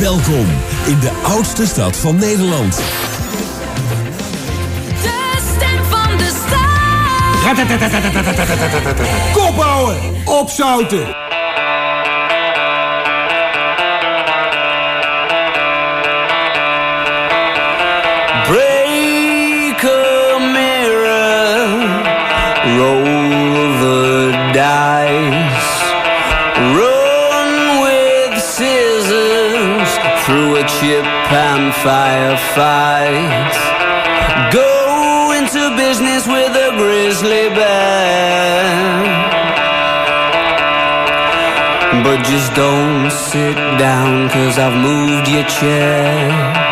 Welkom in de oudste stad van Nederland. De stem van de stad. Kop opzouten. Break a mirror, the die. ship and firefights. Go into business with a grizzly bear. But just don't sit down, cause I've moved your chair.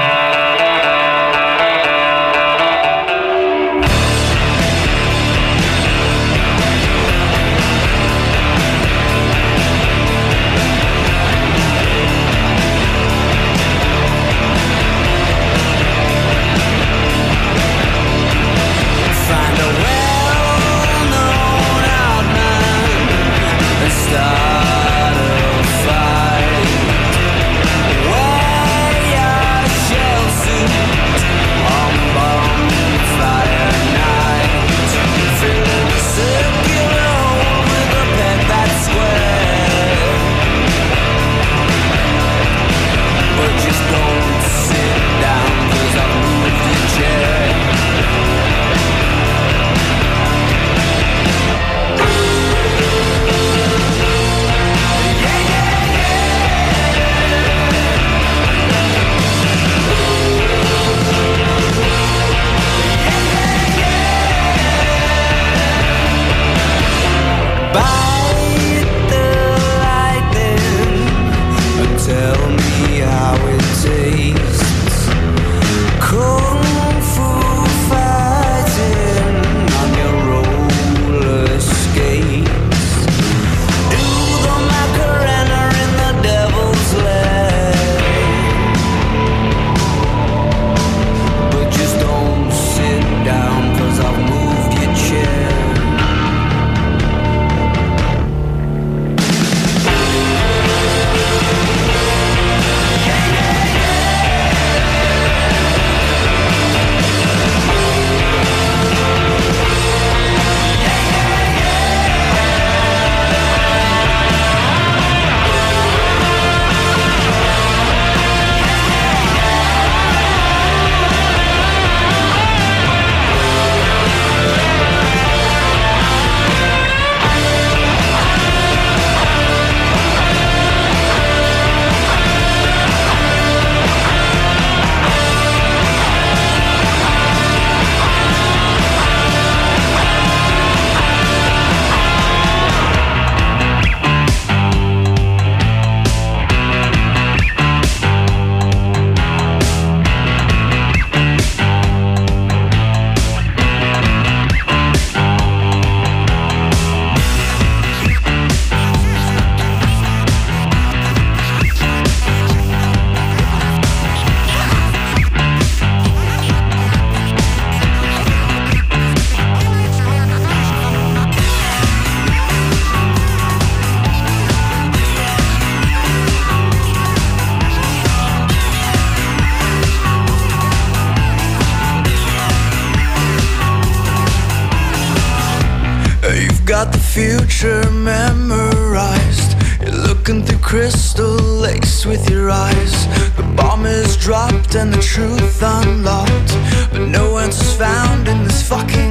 picture memorized. You're looking through crystal lakes with your eyes. The bomb is dropped and the truth unlocked, but no answer's found in this fucking.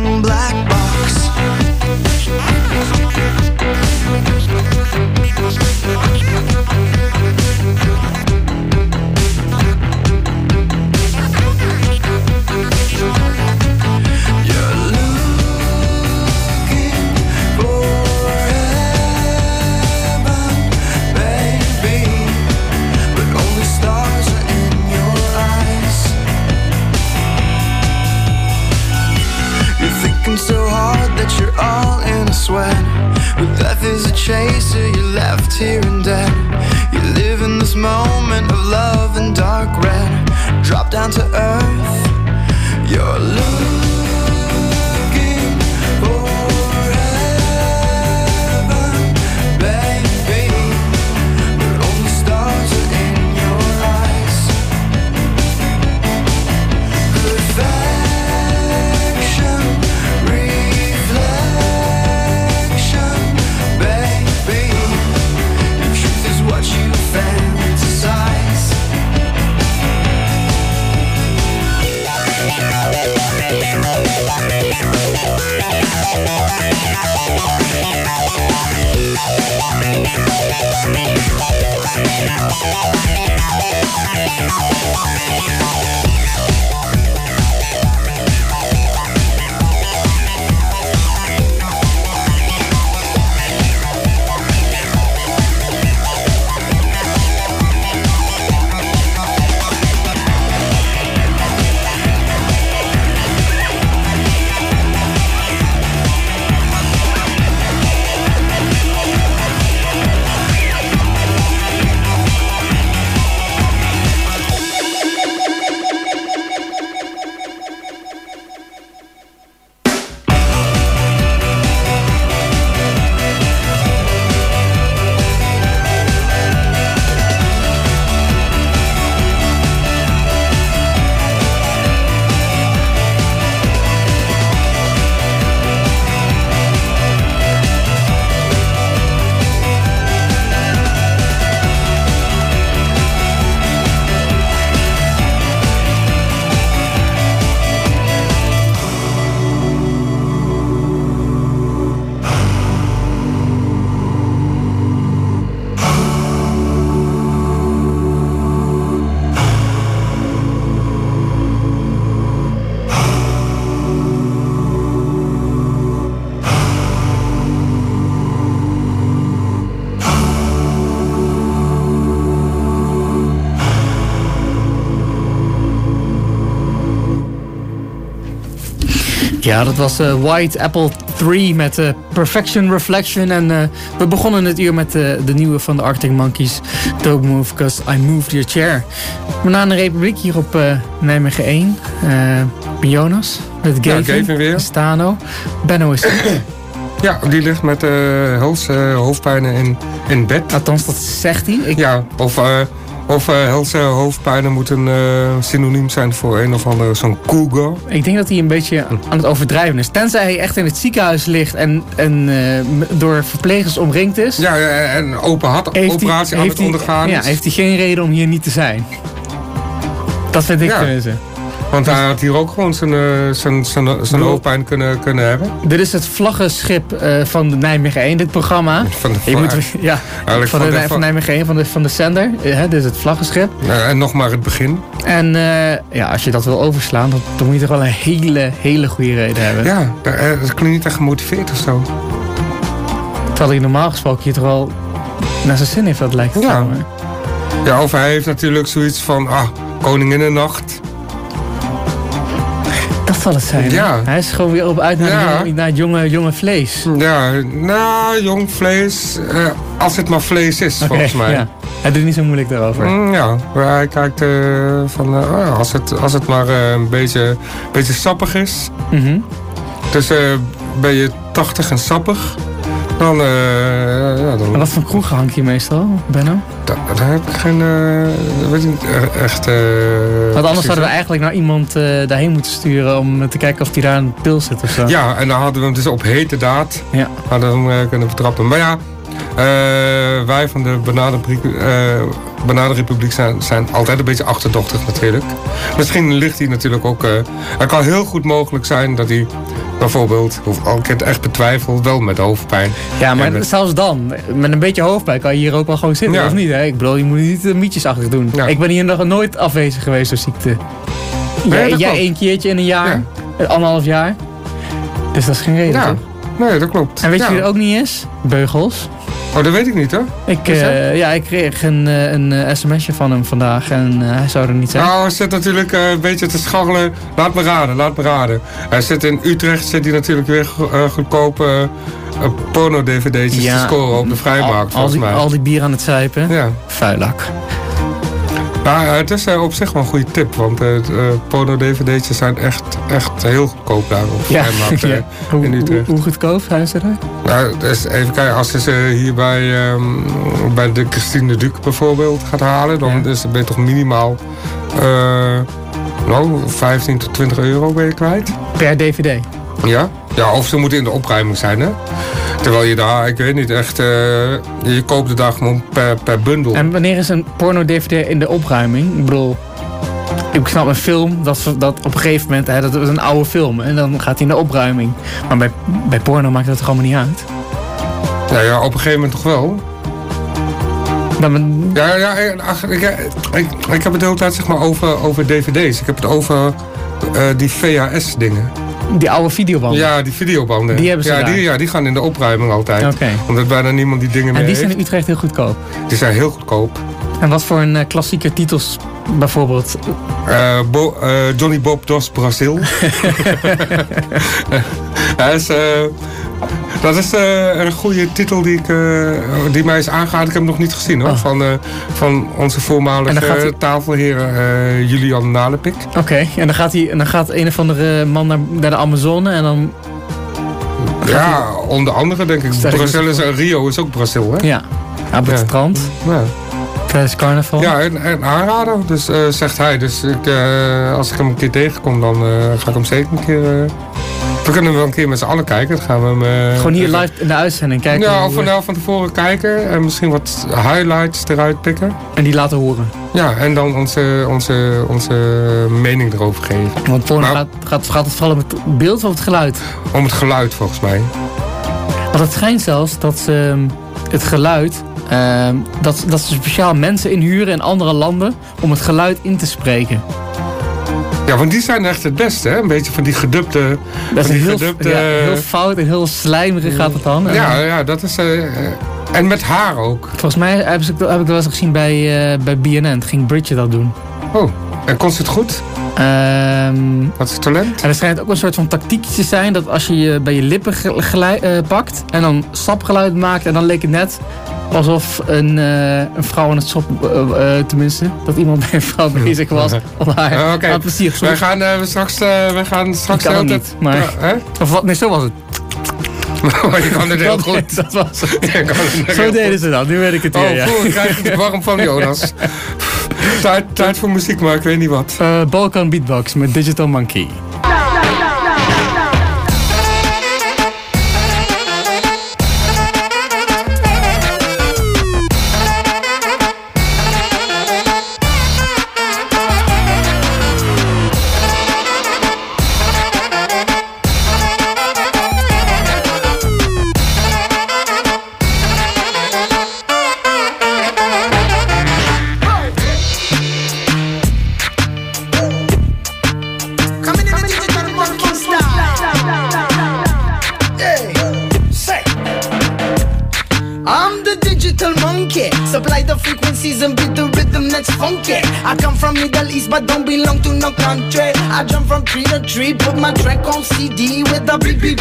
Ja, dat was uh, White Apple 3 met uh, Perfection Reflection. En uh, we begonnen het uur met de nieuwe van de Arctic Monkeys. Don't move, cause I moved your chair. Banana Republiek hier op Nijmegen 1. Jonas met Gavin, ja, Gavin weer. Stano. Benno is Ja, die ligt met uh, hals, hoofdpijnen in, in bed. Althans, dat zegt hij. Ik... Ja, of of uh, Helse hoofdpijnen moet een uh, synoniem zijn voor een of andere zo'n cougar. Ik denk dat hij een beetje aan het overdrijven is. Tenzij hij echt in het ziekenhuis ligt en, en uh, door verplegers omringd is. Ja, en open had operatie aan het ondergaan. Ja, heeft hij geen reden om hier niet te zijn. Dat vind ik ja. Want hij had hier ook gewoon zijn, zijn, zijn, zijn hoofdpijn kunnen, kunnen hebben. Dit is het vlaggenschip uh, van de Nijmegen 1, dit programma. Van de moet, ja, van, van, de, van, Nijmegen 1, van de, van de zender. Uh, dit is het vlaggenschip. en nog maar het begin. En uh, ja, als je dat wil overslaan, dan, dan, moet je toch wel een hele, hele goede reden hebben. Ja, dat klinkt niet echt gemotiveerd of zo. Terwijl hij normaal gesproken hier toch wel naar zijn zin heeft, dat lijkt het ja. Ja, of hij heeft natuurlijk zoiets van, ah, Koninginnennacht zal het zijn. Ja. Hij is gewoon weer op uit naar, naar het jonge, jonge vlees. Ja, nou, jong vlees. Uh, als het maar vlees is, volgens mij. Ja. Hij doet niet zo moeilijk daarover. Mm, ja, hij kijkt uh, van uh, als, het, als het maar een beetje, beetje sappig is. Mm -hmm. Dus ben je 80 en sappig. Dan, ja, dan... En wat voor kroeg hangt hier meestal, Benno? daar heb ik geen. Uh, weet ik niet echt. Uh, Want anders zouden we eigenlijk naar iemand daarheen moeten sturen om te kijken of hij daar een pil zit of zo. Ja, en dan hadden we hem dus op hete daad. Ja. Hadden we hem kunnen vertrappen. Maar ja, wij van de Bananenrepubliek zijn, zijn altijd een beetje achterdochtig natuurlijk. Misschien ligt hij natuurlijk ook. het kan heel goed mogelijk zijn dat hij bijvoorbeeld, of al ik het echt betwijfel, wel met hoofdpijn. Ja, maar zelfs dan, met een beetje hoofdpijn kan je hier ook wel gewoon zitten, of niet? Hè? Ik bedoel, je moet niet uh, mietjesachtig doen. Ik ben hier nog nooit afwezig geweest door ziekte. jij, jij één keertje in een jaar, anderhalf jaar. Dus dat is geen reden, ja. Nee, dat klopt. En weet je wie er ook niet is? Beugels. Oh, dat weet ik niet hoor. Ik, uh, ja, ik kreeg een, uh, een uh, sms'je van hem vandaag en hij zou er niet zijn. Nou, hij zit natuurlijk een beetje te scharrelen. Laat me raden, laat me raden. Hij zit in Utrecht, zit hij natuurlijk weer goedkope porno-dvd'tjes te scoren op de vrijmarkt, al, al, die, al die bier aan het zuipen. Ja. Vuilak. Nou, het is op zich wel een goede tip, want uh, porno-dvd'tjes zijn echt, echt heel goedkoop daar op ja, ja. Hoe, in Utrecht. Hoe, goedkoop zijn ze er? Nou, dus even kijken, als je ze hier bij, um, bij de Christine de Duc bijvoorbeeld gaat halen, dan ja. is, ben je toch minimaal uh, nou, 15 tot 20 euro ben je kwijt. Per dvd? Ja, ja of ze moeten in de opruiming zijn, hè. Terwijl je daar, ik weet niet, echt... Uh, je koopt de dag gewoon per, per bundel. En wanneer is een porno-dvd in de opruiming? Ik bedoel, ik snap een film, dat, dat op een gegeven moment, hè, dat is een oude film. En dan gaat hij in de opruiming. Maar bij, bij porno maakt dat toch allemaal niet uit? Ja, ja, op een gegeven moment toch wel. Dan Ja, ja ik, ach, ik, ik, ik heb het de hele tijd zeg maar over, over dvd's. Ik heb het over eh, die VHS-dingen. Die oude videobanden. Ja, die videobanden. Die hebben ze ja, daar. die, ja, die gaan in de opruiming altijd. Oké. Omdat bijna niemand die dingen En meer die zijn heeft. in Utrecht heel goedkoop. Die zijn heel goedkoop. En wat voor een eh, klassieke titels bijvoorbeeld? Eh, Bo- eh, Johnny Bob dos Brazil. Hij is, dat is eh, een goede titel die, ik, eh, die mij is aangeraden. Ik heb hem nog niet gezien hoor. Oh. Van, eh, van onze voormalige hij- tafelheer eh, Julian Nalepik. Oké, en dan gaat, hij, dan gaat een of andere man naar, naar de Amazone en dan... Ja, onder andere denk ik. Brazil is, Rio is ook Brazil hè? Ja, op het Ja. strand Ja. tijdens carnaval. Ja, en, en aanrader, dus, zegt hij. Dus ik, als ik hem een keer tegenkom, dan ga ik hem zeker een keer... we kunnen wel een keer met z'n allen kijken. Dan gaan we hem, eh, Gewoon hier even- live in de uitzending kijken. Ja, of we nou van tevoren kijken en misschien wat highlights eruit pikken. En die laten horen. Ja, en dan onze, onze, onze mening erover geven. Want Nou. gaat, gaat, gaat het vooral om het beeld of het geluid. Om het geluid volgens mij. Want het schijnt zelfs dat ze ehm, het geluid... ehm, dat, dat ze speciaal mensen inhuren in andere landen om het geluid in te spreken. Ja, want die zijn echt het beste, hè? Een beetje van die gedubte... Dat is van die heel, gedubte- ja, heel fout en heel slijmerig gaat het dan. Ja, ja, dat is... eh, eh, en met haar ook. Volgens mij heb ik, heb ik dat wel eens gezien bij, eh, bij BNN. Ging Bridget dat doen. Oh, en kon ze het goed? Ehm, Wat is talent? en er schijnt ook een soort van tactiekje te zijn dat als je je bij je lippen eh, pakt en dan sapgeluid maakt en dan leek het net alsof een, eh, een vrouw aan het sop, eh, tenminste, dat iemand bij een vrouw bezig was om haar Ah, Oké. aan plezier te Wij gaan eh, straks, wij gaan straks Ik kan de het niet, maar- Hè? Of wat? Nee, zo was het. Maar je kan het heel goed. Dat was het. Je Zo deden ze dat. Nu weet ik het weer. Oh, ja. voel, ik krijg het warm van Jonas. Tijd, voor muziek, maar ik weet niet wat. Eh, Balkan Beatbox met Digital Monkey. From Middle East but don't belong to no country. I jump from tree to tree, put my track on CD with beep beep.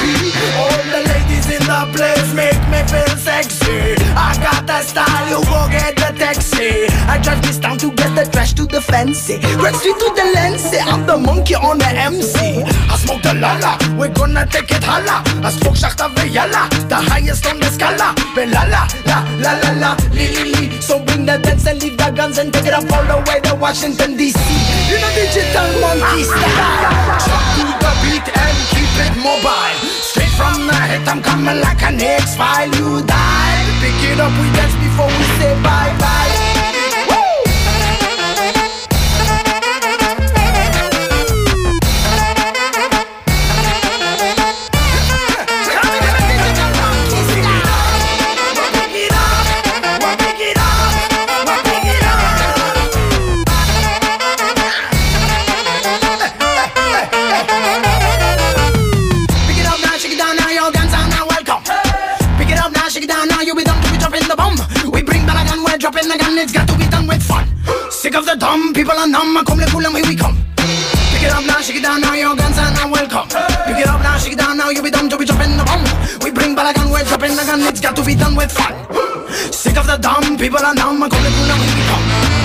All the ladies in the place make me feel sexy. I got that style, you go get the taxi. I drive this town to get the trash to the fancy. Red street to the Lancy, I'm the monkey on the MC. I smoke the lala, we're gonna take it holla. I smoke Shachta Veyala, the highest on the scala. Belala, la la la la, li li li. So bring the dance and leave the guns and take it up all the way to Washington DC. You know digital monkey style. Chop to the beat and keep it mobile. From the head, I'm coming like an X-File. You die. Pick it up, we dance before we say bye bye. A the gun, it's got to be done with fun. Sick of the dumb, people are numb, come let cool and here we come. Pick it up now, shake it down now, your guns are now welcome. Pick it up now, shake it down now, you be done to be dropping the bomb. We bring back a gun, we're dropping the gun, it's got to be done with fun. Sick of the dumb, people are numb, come let cool and here we come.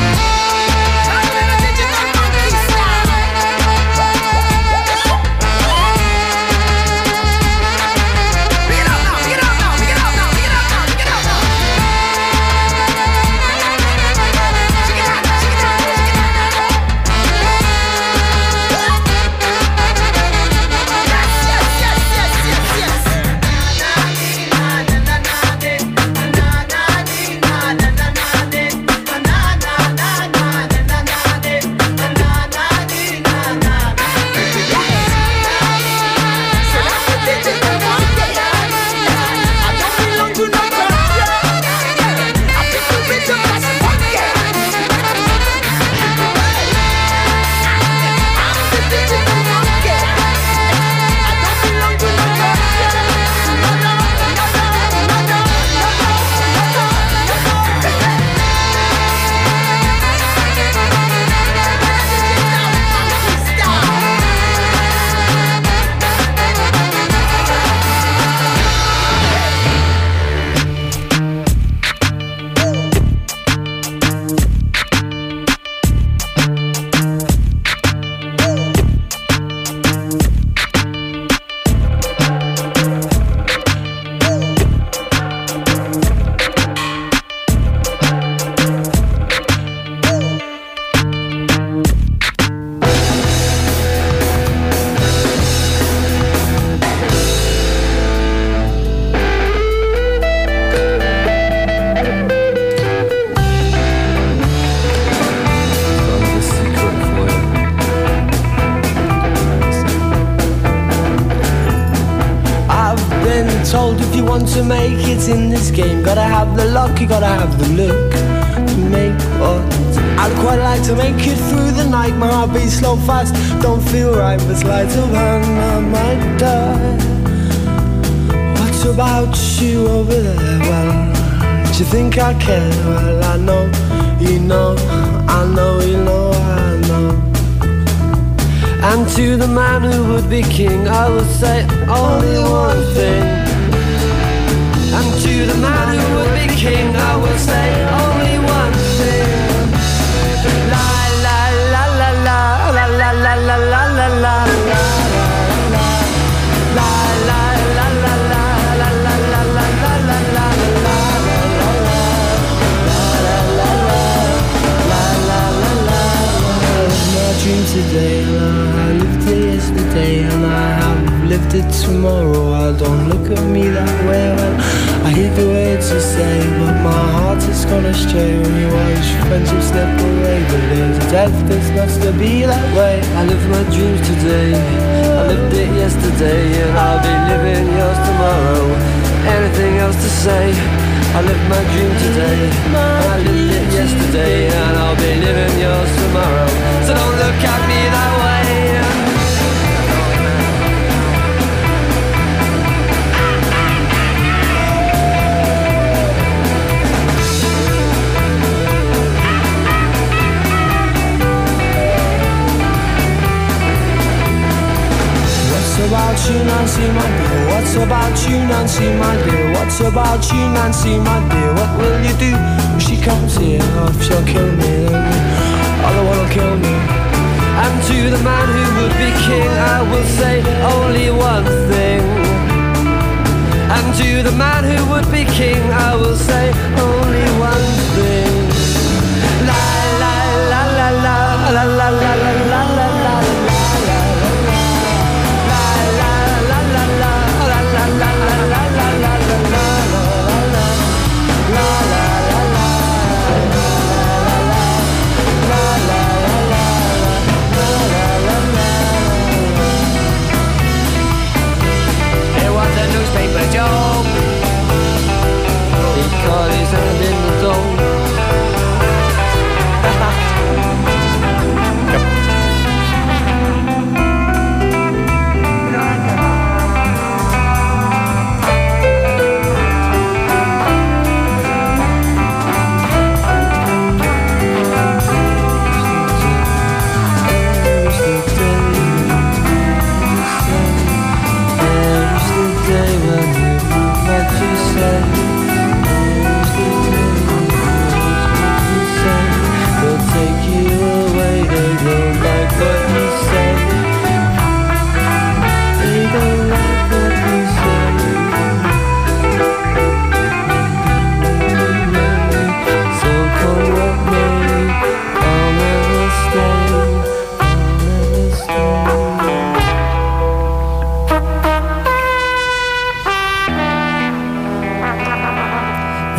To the man who would be king, I will say only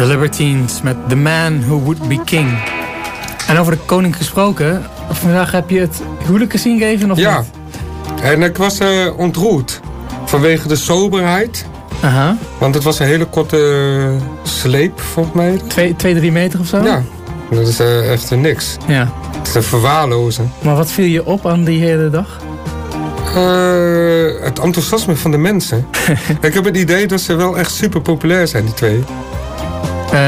The Libertines met The Man Who Would Be King. En over de koning gesproken, vandaag heb je het huwelijk gezien gegeven of Ja. niet? En ik was eh, ontroerd. Vanwege de soberheid. Aha. Want het was een hele korte sleep, volgens mij. Twee, twee, drie meter of zo? Ja. Dat is eh, echt eh, niks. ja. Het is een verwaarlozen. Maar wat viel je op aan die hele dag? Het enthousiasme van de mensen. ik heb het idee dat ze wel echt super populair zijn, die twee. Eh,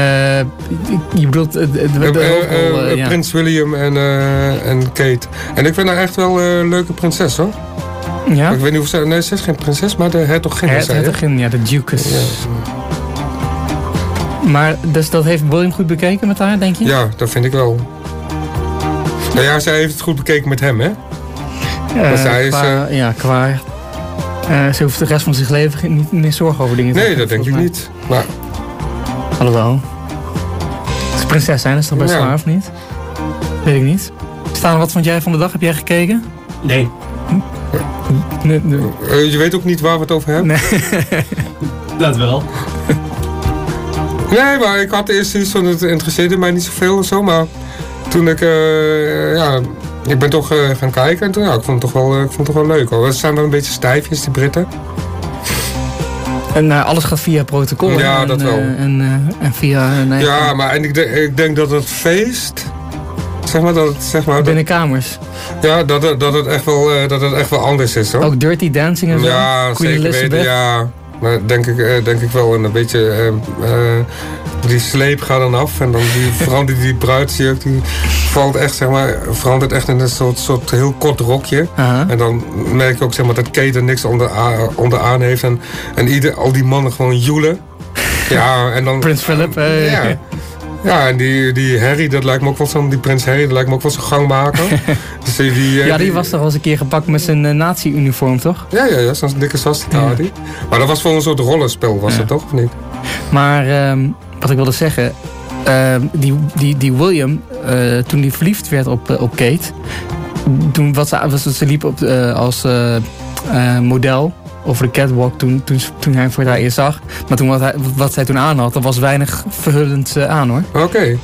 je bedoelt de, Eh, eh, ja. Prins William en, en Kate. En ik vind haar echt wel een leuke prinses hoor. Ja? Ik weet niet of ze... Nee, ze is geen prinses, maar de hertogin is zij, hè? hertogin, ja, de. Ja. Maar dus dat heeft William goed bekeken met haar, denk je? Ja, dat vind ik wel. Nou ja, zij heeft het goed bekeken met hem, hè? Maar zij is, ja, qua... ze hoeft de rest van zijn leven geen- niet meer zorgen over dingen te Nee, hebben, dat denk ik niet. Maar. Alhoewel. Ze prinses zijn, is toch best Ja. waar, of niet? Weet ik niet. Staan, wat vond jij van de dag? Heb jij gekeken? Nee. Nee, nee. eh, je weet ook niet waar we het over hebben. Nee. Dat wel. Nee, maar ik had eerst iets van het interesseerde mij niet zoveel of zo. Maar toen ik, eh, ja, ik ben toch eh, gaan kijken en toen, ja, ik vond het toch wel, ik vond het toch wel leuk hoor. Ze zijn wel een beetje stijfjes, die Britten. En eh, alles gaat via protocol. Ja, en, dat wel. eh, en, eh, en via eigen Ja, maar en ik, denk- ik denk dat het feest... Zeg maar dat het, zeg maar, binnenkamers. ja, dat, het, dat, het echt wel, dat het echt wel anders is hoor. Ook Dirty Dancing en zo. Ja, Queen zeker Elizabeth. weten. Ja, maar denk ik, denk ik wel. En een beetje... die sleep gaat dan af. En dan die, vooral die, die bruidsjurk, die valt echt, zeg maar, verandert echt in een soort, soort heel kort rokje. Aha. En dan merk je ook zeg maar, dat Kate er niks onder, onderaan heeft. En, en ieder, al die mannen gewoon joelen. Ja, en dan... Prins Philip. Ja. Ja, en die, die Harry, dat lijkt me ook wel zo'n... Die prins Harry, dat lijkt me ook wel zo'n gangmaker. dus die, die, eh, Ja, die was toch al eens een keer gepakt met zijn eh, nazi-uniform, toch? Ja, ja, ja zo'n dikke swastika had hij. Maar dat was voor een soort rollenspel, was Ja. dat toch, of niet? Maar ehm, wat ik wilde zeggen, ehm, die, die, die William, eh, toen hij verliefd werd op, op Kate, toen wat ze, was, ze liep op, eh, als eh, eh, model over de catwalk toen, toen, toen hij hem voor haar eerst zag. Maar toen wat, hij, wat zij toen aan had, dat was weinig verhullend eh, aan hoor. Oké.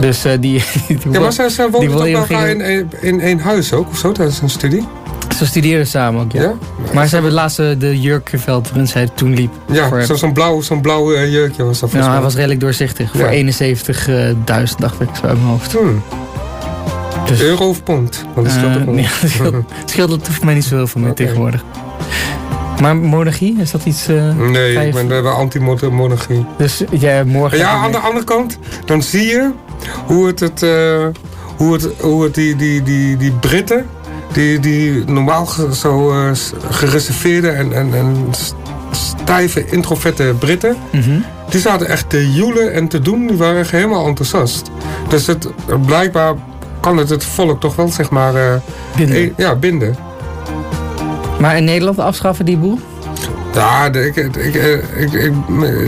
Dus eh, die, die Ja, maar zij, zij die woonden toch ging- in, in, één huis ook, of zo, tijdens een studie? ze studeerden samen ook, ja. Ja? Maar ze hebben het laatste de jurk geveld waarin zij toen liep. Ja, voor- zo- zo'n blauw, zo'n blauw eh, jurkje was dat Nou, hij mij. was redelijk doorzichtig. Ja. Voor 71.000 dacht ik, zo uit mijn hoofd. Hmm. Dus, Euro of pond? Want dat scheelt wel. ja, het scheelt, het scheelt het hoeft mij niet zo heel veel meer Oké. tegenwoordig. Maar monarchie, is dat iets... eh, Nee, je- ik ben anti-monarchie. Dus jij morgen... Ja, aan de andere kant, dan zie je hoe het, het, eh, hoe het, hoe het die, die, die, die Britten, die, die normaal zo eh, gereserveerde en, en, en stijve, introverte Britten, Mhm. die zaten echt te joelen en te doen, die waren echt helemaal enthousiast. Dus het, blijkbaar kan het het volk toch wel, zeg maar, Binnen. eh, ja, binden. Maar in Nederland afschaffen die boel? Ja, de- ik, ik, ik, ik,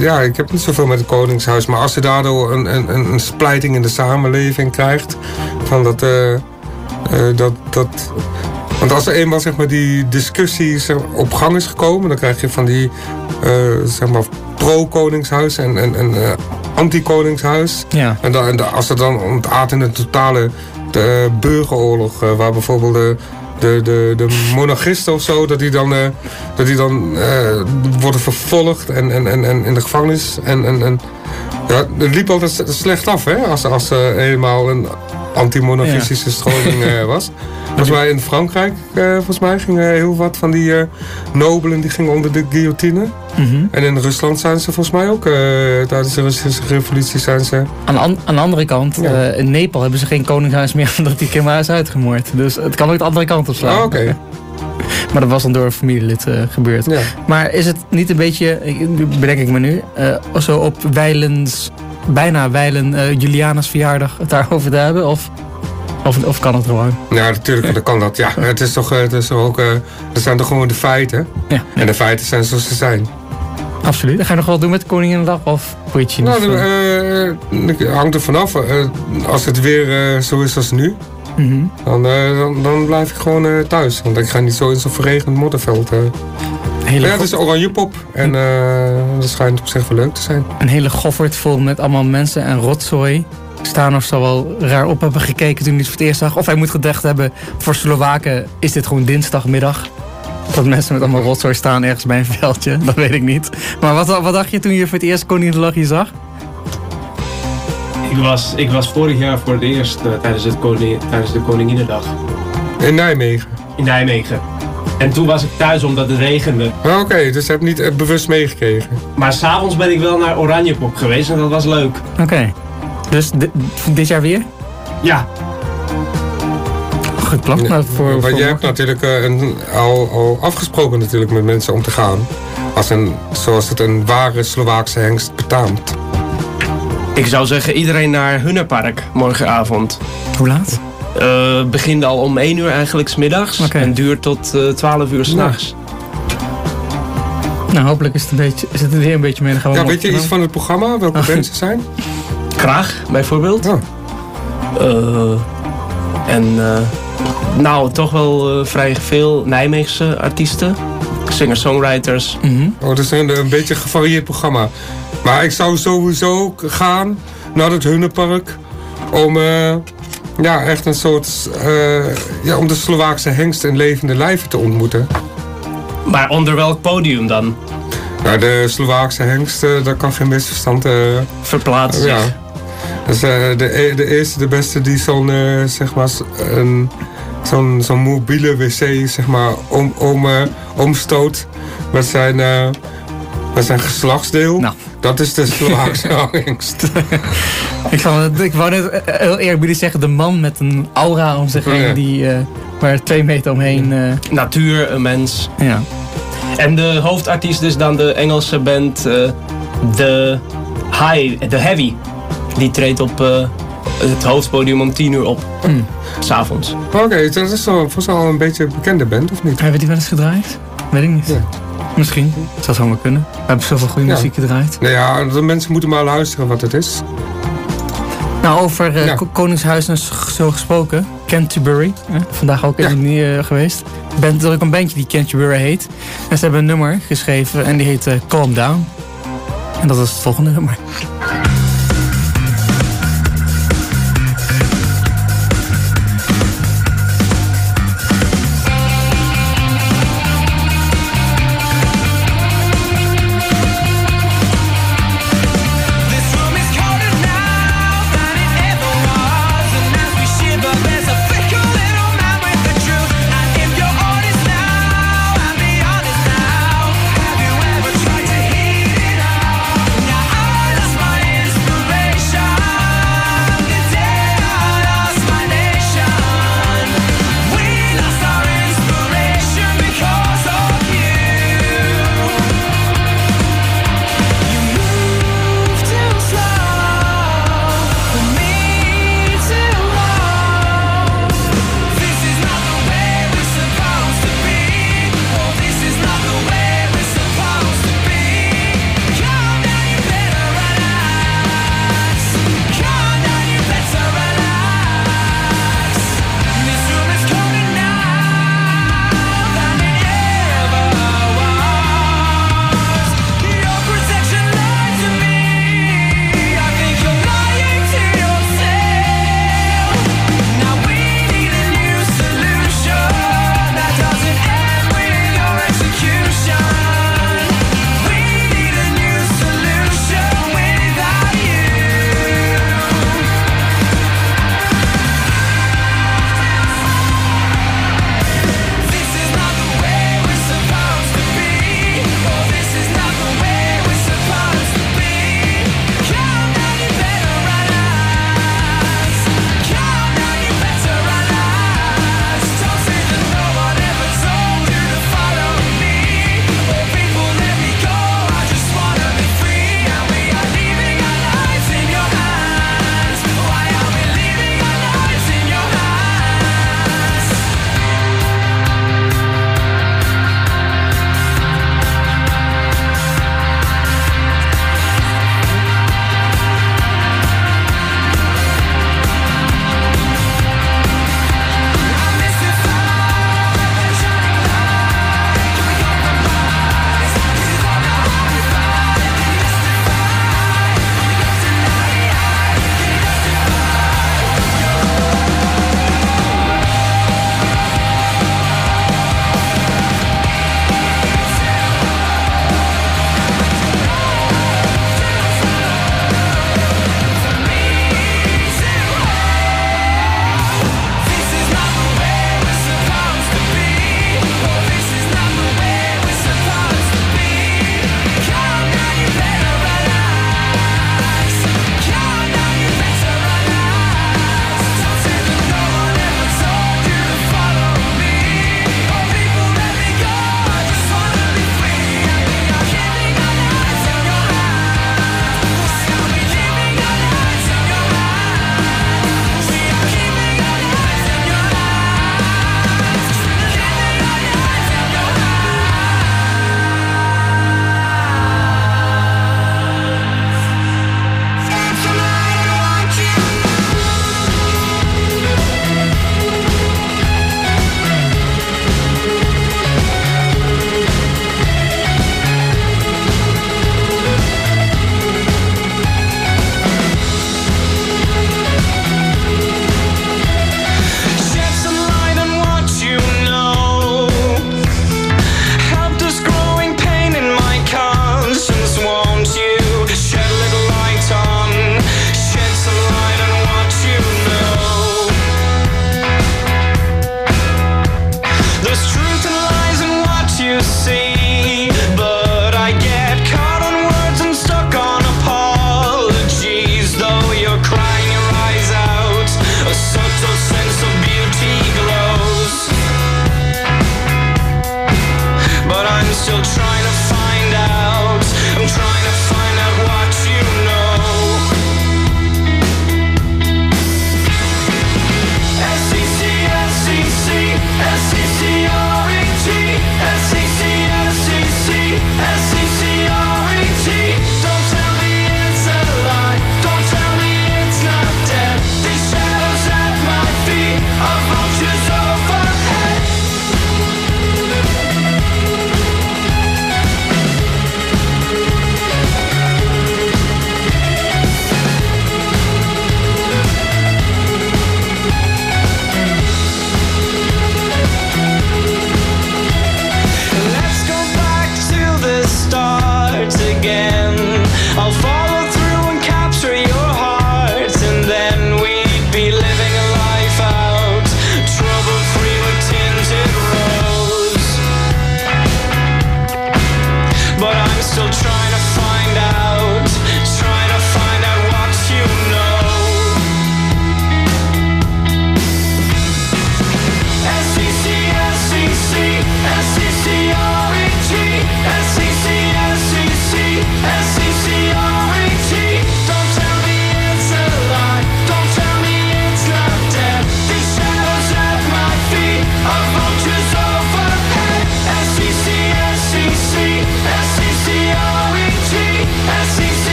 ja, ik heb niet zoveel met het Koningshuis. Maar als je daardoor een, een, een splijting in de samenleving krijgt. Van dat, eh, eh, dat, dat. Want als er eenmaal zeg maar, die discussie op gang is gekomen. dan krijg je van die. eh, zeg maar, pro-Koningshuis en, en, en anti-Koningshuis. Ja. En, dan, en als het dan ontaart in een totale de, burgeroorlog, waar bijvoorbeeld de, de, de, de monarchisten of zo, dat die dan, eh, dat die dan eh, worden vervolgd en, en, en, en in de gevangenis. En, en, en ja, het liep altijd slecht af, hè, als, als er helemaal een anti-monarchistische stroming eh, was. Volgens mij in Frankrijk, eh, volgens mij, gingen heel wat van die eh, nobelen die gingen onder de guillotine. Mhm. En in Rusland zijn ze volgens mij ook, tijdens de Russische revolutie zijn ze... Aan, an- aan de andere kant, Ja. in Nepal hebben ze geen koningshuis meer omdat die helemaal is uitgemoord. Dus het kan ook de andere kant op slaan. Ah. Maar dat was dan door een familielid gebeurd. Ja. Maar is het niet een beetje, bedenk ik me nu, zo op Weilens, bijna Weilen uh, Juliana's verjaardag het daarover te hebben? Of, of, of kan het gewoon? Ja, natuurlijk dan kan dat. Ja, het is toch, eh, het is toch ook, eh, dat zijn toch gewoon de feiten. Ja, En de feiten zijn zoals ze zijn. absoluut. Ga je nog wel doen met Koninginnedag of weet je Nou, niet? dan, veel? eh, het hangt er vanaf. Eh, als het weer eh, zo is als nu, Mhm. dan, dan, dan blijf ik gewoon eh, thuis. Want ik ga niet zo in zo'n verregend modderveld. Hele ja, het is oranje pop. En eh, dat schijnt op zich wel leuk te zijn. Een hele goffert vol met allemaal mensen en rotzooi. Staan of zo wel raar op hebben gekeken toen hij het voor het eerst zag. Of hij moet gedacht hebben, voor Slowaken is dit gewoon dinsdagmiddag. Dat mensen met allemaal rotzooi staan ergens bij een veldje. Dat weet ik niet. Maar wat, wat dacht je toen je voor het eerst Koninginnedag hier zag? Ik was, ik was vorig jaar voor het eerst eh, tijdens, het koning, tijdens de Koninginnedag In Nijmegen. in Nijmegen. En toen was ik thuis omdat het regende. Oké, dus je hebt niet bewust meegekregen. Maar s'avonds ben ik wel naar Oranjepop geweest en dat was leuk. Oké. Dus di- dit jaar weer? Ja, Goed plan. Nou, voor, Want voor jij hebt natuurlijk eh, een, al, al afgesproken natuurlijk met mensen om te gaan. Als een, zoals het een ware Slovaakse hengst betaamt. Ik zou zeggen iedereen naar Hunnerpark morgenavond. Hoe laat? Eh begint al om 1 uur eigenlijk 's middags Oké. en duurt tot eh 12 uur s'nachts. Nou, hopelijk is het, een beetje, is het er weer een beetje mee. Dan gaan we Ja, weet je iets van het programma? Welke mensen zijn? Kraag bijvoorbeeld. Oh. Eh, en eh, nou, toch wel eh, vrij veel Nijmeegse artiesten. Singer-songwriters. Mhm. Oh, dat is een, een beetje een gevarieerd programma. Maar ik zou sowieso gaan naar het Hunnepark. Om eh, ja, echt een soort... eh, ja, om de Slovaakse hengst in levende lijven te ontmoeten. Maar onder welk podium dan? Nou, de Slovaakse hengst, eh, daar kan geen misverstand... eh, Verplaatst zich. ja. Dus de, e- de eerste, de beste die zo'n, zeg maar, een- zo'n zo'n mobiele wc, zeg maar, om, om, omstoot met zijn, met zijn geslachtsdeel. Nou. Dat is de Slovaakse. Ik, zal, ik wou net eh, heel eerbiedig zeggen, de man met een aura om zich heen, die, eh, waar twee meter omheen... eh, Natuur, een mens. ja. En de hoofdartiest is dan de Engelse band eh The High, The Heavy. Die treedt op eh, het hoofdpodium om 10 uur op. Hmm. S'avonds. Oké, dat is wel, volgens mij al een beetje een bekende band, of niet? Hebben we die wel eens gedraaid? Weet ik niet. Ja. Misschien. Zou zomaar kunnen. We hebben zoveel goede Ja. muziek gedraaid. Nou ja, de mensen moeten maar luisteren wat het is. Nou, over eh, Ja. Ko- Koningshuis en s- zo gesproken. Canterbury. eh, vandaag ook Ja. even eh, geweest. Band, er ook een bandje die Canterbury heet. En ze hebben een nummer geschreven en die heet eh, Calm Down. En dat is het volgende nummer.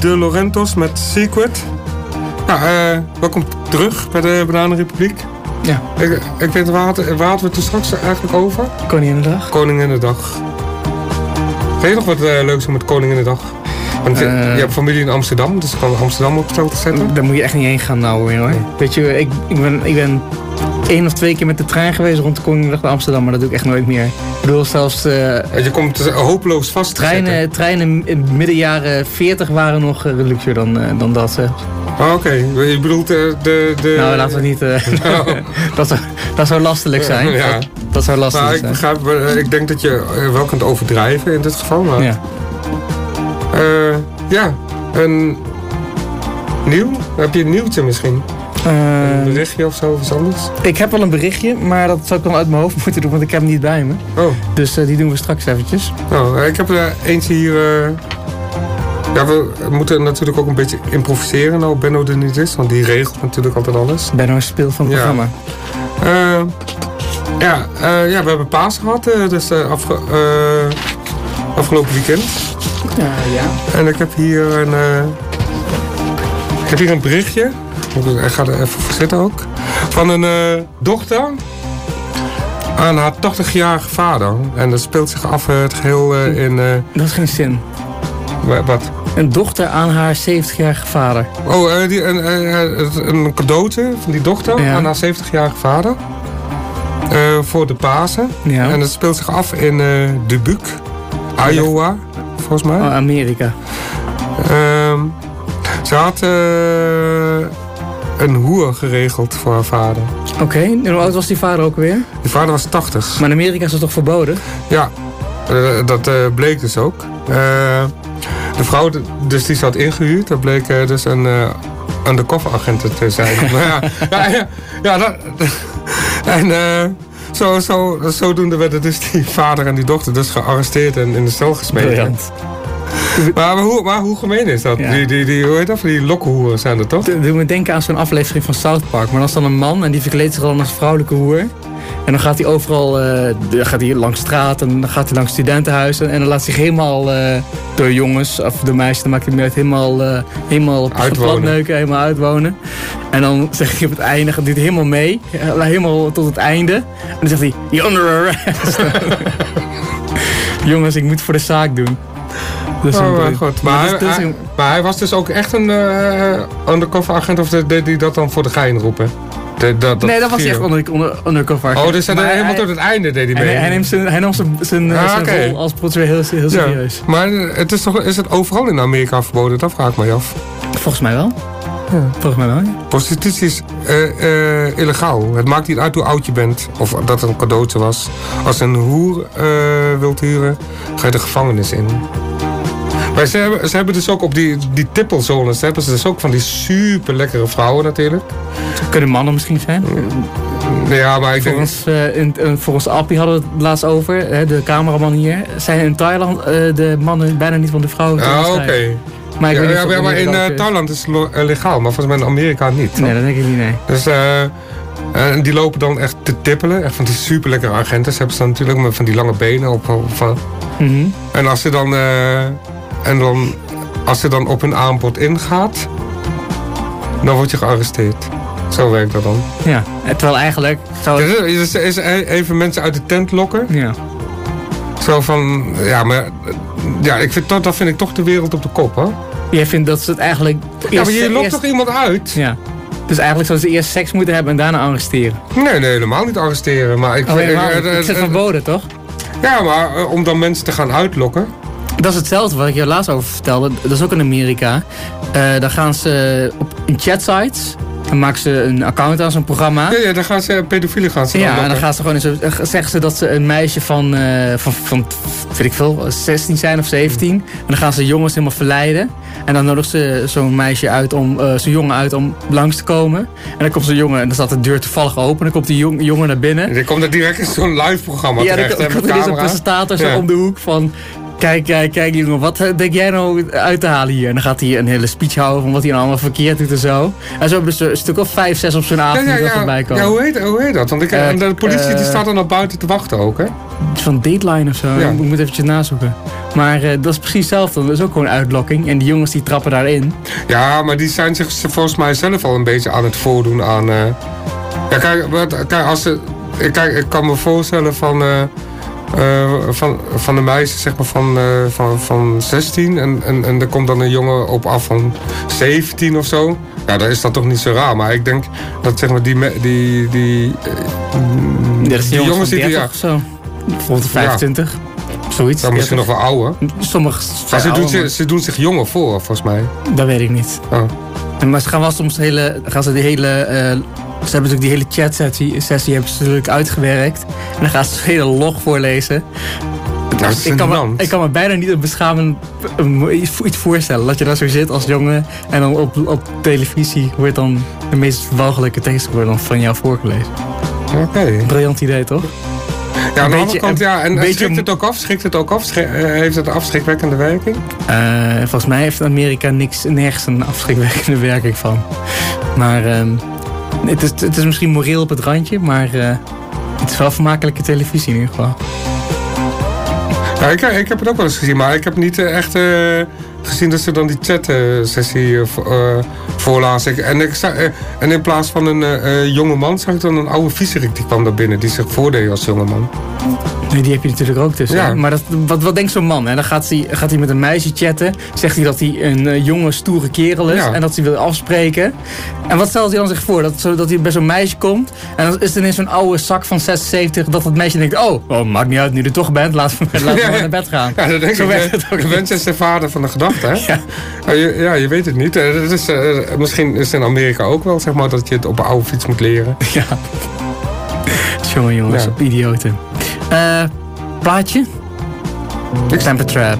De Laurentos met Secret. Nou, eh, welkom terug bij de Bananenrepubliek. Ja. Ik, ik weet, waar hadden, waar hadden we het straks eigenlijk over? Koninginnedag. Koninginnedag. Weet je nog wat eh, leuks om met Koninginnedag? Want Eh. je hebt familie in Amsterdam, dus ik kan Amsterdam op te zetten. Daar moet je echt niet heen gaan nou weer hoor. Weet je, ik, ik, ben, ik ben één of twee keer met de trein geweest rond de Koninginnedag naar Amsterdam, maar dat doe ik echt nooit meer. Bedoel, zelfs eh, je komt hopeloos vast treinen, treinen in midden jaren 40 waren nog eh, luxer dan, eh, dan dat. zelfs. Oh, Oké, je bedoelt de... de Nou, laten we niet... Nou. dat, zou, dat zou lastelijk zijn. Ja. Dat, dat zou lastig Nou, ik zijn. begrijp, ik denk dat je wel kunt overdrijven in dit geval, maar... Ja. Ja, een nieuw? Heb je een nieuwtje misschien? Eh, Een berichtje of zo, of iets anders? ik heb wel een berichtje, maar dat zou ik dan uit mijn hoofd moeten doen, want ik heb hem niet bij me. Oh, Dus eh, die doen we straks eventjes. nou, ik heb er eentje hier... eh, ja, we moeten natuurlijk ook een beetje improviseren, nou Benno er niet is, want die regelt natuurlijk altijd alles. Benno speelt van het Ja. programma. Eh, ja, eh, ja, we hebben paas gehad, eh, dus eh, afge- eh, afgelopen weekend. Ja, ja. En ik heb hier een, eh, ik heb hier een berichtje. Ik ga er even voor zitten ook. Van een eh, dochter aan haar 80-jarige vader. En dat speelt zich af eh, het geheel eh, in... Dat is geen zin. wa- wat? Een dochter aan haar 70-jarige vader. Oh, die, een, een cadeautje van die dochter Ja. aan haar 70-jarige vader. Voor de Pasen. Ja. En dat speelt zich af in Dubuque, Iowa, volgens mij. Oh, Amerika. Ehm, ze had eh, een hoer geregeld voor haar vader. Oké, en hoe oud was die vader ook weer? Die vader was 80. Maar in Amerika is dat toch verboden? Ja, eh, dat eh, bleek dus ook. Eh, de vrouw, dus die zat ingehuurd, dat bleek dus een undercover agent te zijn. maar ja, ja, ja, ja dat, en zo, zo, zodoende werden dus die vader en die dochter dus gearresteerd en in de cel gesmeten. Briljant. Maar, maar, hoe, maar hoe gemeen is dat? Ja. Die, die, die, hoe heet dat? Die lokkenhoeren zijn dat toch? Doet me denken aan zo'n aflevering van South Park. Maar dan is dan een man en die verkleedt zich dan als vrouwelijke hoer. En dan gaat hij overal, dan gaat hij langs straat en dan gaat hij langs studentenhuizen. En dan laat zich helemaal eh, door jongens of door meisjes, dan maakt hij meer helemaal, eh helemaal op Uitwonen. platneuken, helemaal uitwonen. En dan zegt hij op het einde, gaat hij het helemaal mee, helemaal tot het einde. En dan zegt hij, you're under arrest. jongens, ik moet voor de zaak doen. Oh, een- maar goed. Hij, maar was dus ook echt een eh, undercover agent of deed hij dat dan voor de gein roepen? De, dat, nee, dat was echt onder, onder, undercover. Oh, dus helemaal hij- tot het einde deed hij mee. hij, neemt zijn, hij nam zijn, zijn, Ah, zijn oké. rol als producer heel, heel Ja. serieus. Maar eh, het is, toch, is het overal in Amerika verboden? Dat vraag ik me af. Volgens mij wel. Ja. Volgens mij wel, ja. Prostitutie is eh, eh, illegaal. Het maakt niet uit hoe oud je bent. Of dat het een cadeautje was. Als je een hoer eh, wilt huren, ga je de gevangenis in. Maar ze hebben, ze hebben dus ook op die, die tippelzones... hebben ze dus ook van die super lekkere vrouwen natuurlijk. Kunnen mannen misschien zijn. Ja, maar ik denk... Volgens, eh, in, eh, volgens Appie hadden we het laatst over, hè, de cameraman hier. Zijn in Thailand eh, de mannen bijna niet van de vrouwen Ah, oké. Maar ik Ja, weet ja, maar in is. Thailand is het legaal, maar volgens mij in Amerika niet. toch? Nee, dat denk ik niet, nee. Dus en die lopen dan echt te tippelen. Echt van die super lekkere agenten. Ze hebben ze dan natuurlijk met van die lange benen op. op van- Mhm. en als ze dan, en dan, als ze dan op hun aanbod ingaat, dan word je gearresteerd. Zo werkt dat dan. Ja, terwijl eigenlijk zou het... Is, is even mensen uit de tent lokken. Ja. Zo van, ja, maar ja, ik vind toch, dat vind ik toch de wereld op de kop, hoor. Jij vindt dat ze het eigenlijk... Ja, maar je lokt eerst- toch iemand uit? Ja. Dus eigenlijk zouden ze eerst seks moeten hebben en daarna arresteren. Nee, nee, helemaal niet arresteren. Maar ik, Oh, helemaal Het is verboden, toch? Ja, maar eh, om dan mensen te gaan uitlokken. Dat is hetzelfde wat ik je laatst over vertelde. Dat is ook in Amerika. Eh dan gaan ze op in chatsites. Dan maken ze een account aan zo'n programma. Ja, ja, dan gaan ze pedofielen gaan ze dan Ja, en dan gaan ze gewoon in zo, eh, zeggen ze dat ze een meisje van, eh, van, van, weet ik veel, 16 zijn of 17. En dan gaan ze jongens helemaal verleiden. En dan nodigt ze zo'n meisje uit om, eh, zo'n jongen uit om langs te komen. En dan komt zo'n jongen en dan staat de deur toevallig open. Dan komt die jong, jongen naar binnen. Je komt er direct in zo'n live programma Ja, dan terecht, komt hè, komt er een presentator zo om de hoek van... Kijk, kijk, kijk jongen, wat eh, denk jij nou uit te halen hier? En dan gaat hij een hele speech houden van wat hij nou allemaal verkeerd doet en zo. En zo hebben dus een stuk of vijf, zes op zo'n avond Ja, ja, die ja, voorbij komen. ja hoe, heet, hoe heet dat? Want ik, Eh, de politie die eh, staat er nog buiten te wachten ook, hè? Van Dateline of zo. Ja. Ik moet eventjes nazoeken. Maar dat is precies hetzelfde. Dat is ook gewoon uitlokking. En die jongens die trappen daarin. Ja, maar die zijn zich volgens mij zelf al een beetje aan het voordoen aan... Ja, kijk, wat, kijk, als ze, kijk, ik kan me voorstellen van... eh, van, van de meisjes zeg maar van, eh, van, van 16 en, en, en er komt dan een jongen op af van 17 of zo. Ja, dan is dat toch niet zo raar. Maar ik denk dat zeg maar die, die, die, eh, dat is die jongens die, 30 ja, of zo. Bijvoorbeeld 25. Zoiets. dan misschien nog 30. wel ouder. Sommige Maar ze doen, zich, ze doen zich jonger voor, volgens mij. Dat weet ik niet. Oh. En Maar ze gaan wel soms hele, gaan ze die hele, ze hebben natuurlijk die hele chat sessie, sessie hebben ze natuurlijk uitgewerkt. En dan gaan ze de hele log voorlezen. Nou, dat is Ik kan, me, ik kan me bijna niet een beschamend een- iets voorstellen. Dat je daar zo zit als jongen en dan op, op televisie wordt dan de meest walgelijke worden dan van jou voorgelezen. Oké. Briljant idee, toch? Ja, aan de andere kant, een ja, en beetje- schrikt het ook af? Schrikt het ook af? Eh, heeft het een afschrikwekkende werking? Eh, volgens mij heeft Amerika niks, nergens een afschrikwekkende werking van. Maar ehm, het, is, het is misschien moreel op het randje, maar eh, het is wel vermakelijke televisie in ieder geval. Ja, ik, ik heb het ook wel eens gezien, maar ik heb niet eh, echt eh, gezien dat ze dan die chat-sessie eh, voorlazen. En, ik en in plaats van een jonge man zag ik dan een oude viezerik die kwam daar binnen, die zich voordeed als jonge man. Nee, die heb je natuurlijk ook tussen. Ja. Maar dat, wat, wat denkt zo'n man? Hè? Dan gaat hij, gaat hij met een meisje chatten. Zegt hij dat hij een eh, jonge, stoere kerel is. Ja. En dat hij wil afspreken. En wat stelt hij dan zich voor? Dat, zo, dat hij bij zo'n meisje komt. En dan is het ineens zo'n oude zak van 76. Dat dat meisje denkt, oh, oh maakt niet uit nu je er toch bent. Ja, maar ja. naar bed gaan. Ja, dat denk Zo ik. werkt het ook De wens is de vader van de gedachte, hè? Ja. Ja, je, ja, je weet het niet. Dat is, eh, misschien is het in Amerika ook wel, zeg maar, dat je het op een oude fiets moet leren. Ja. Jongen, jongens, Ja. idioten. Eh, plaatje? Temper Trap.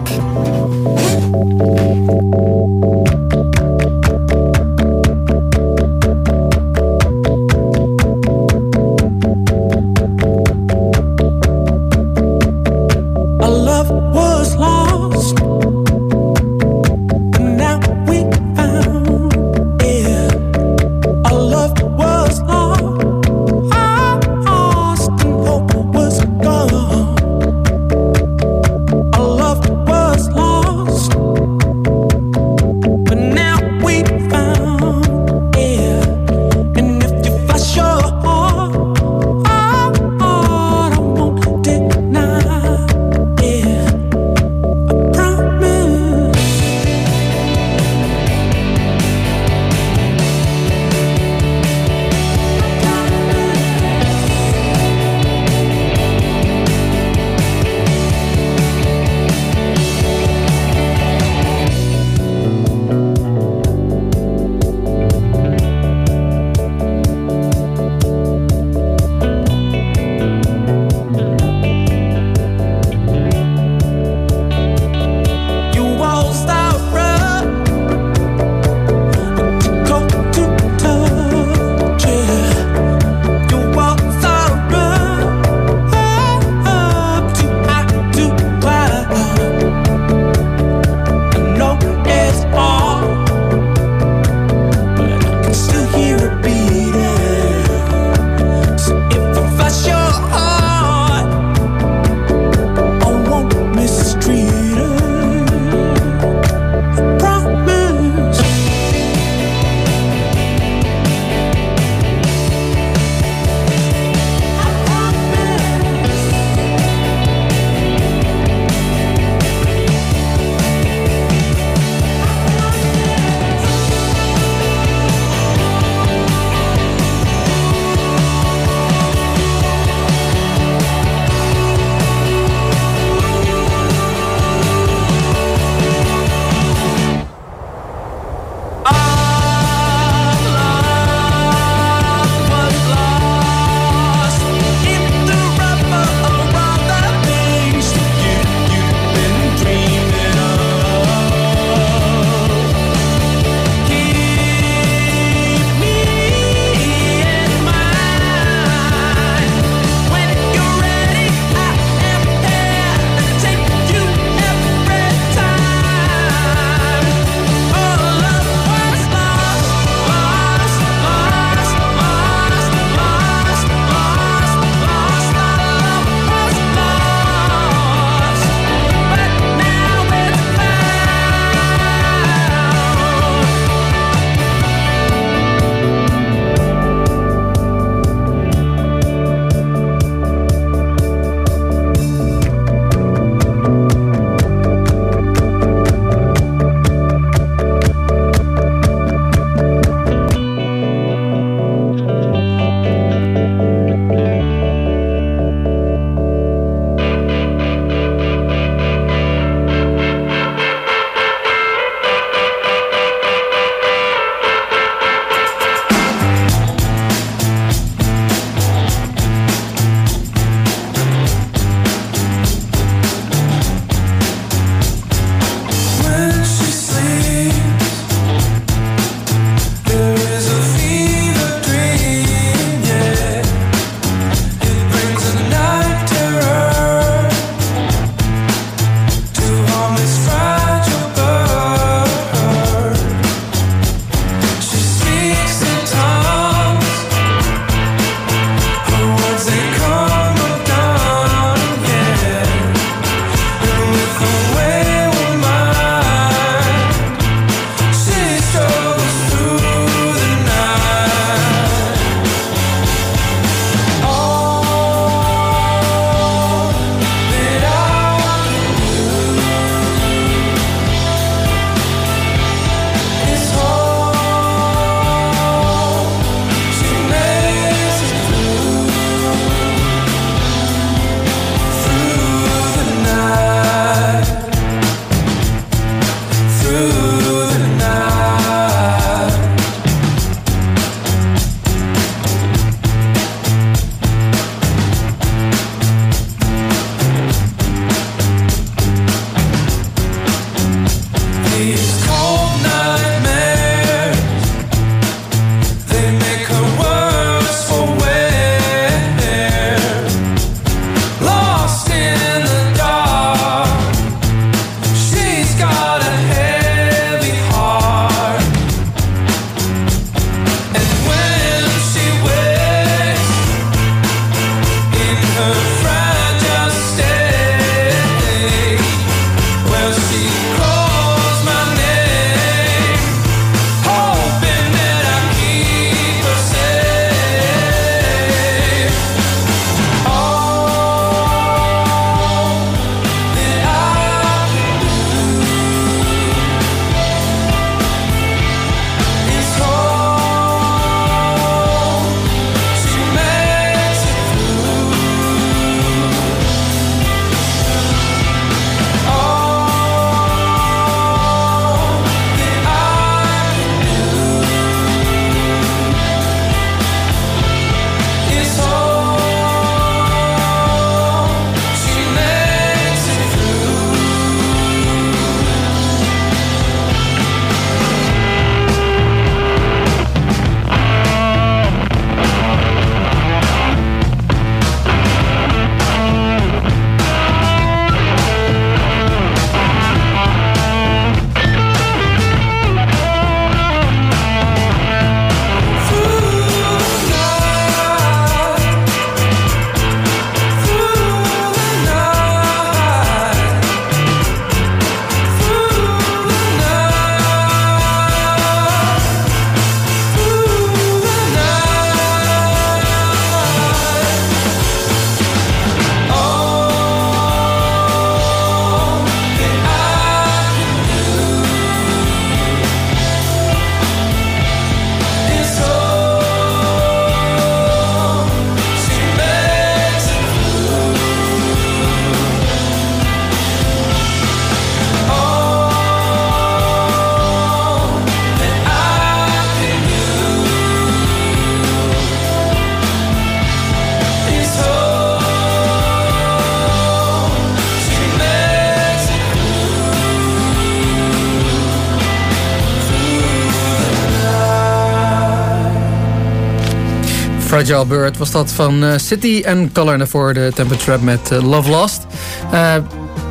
Bird was dat van eh, City en Color. En daarvoor de Temper Trap met eh, Love Lost. Eh,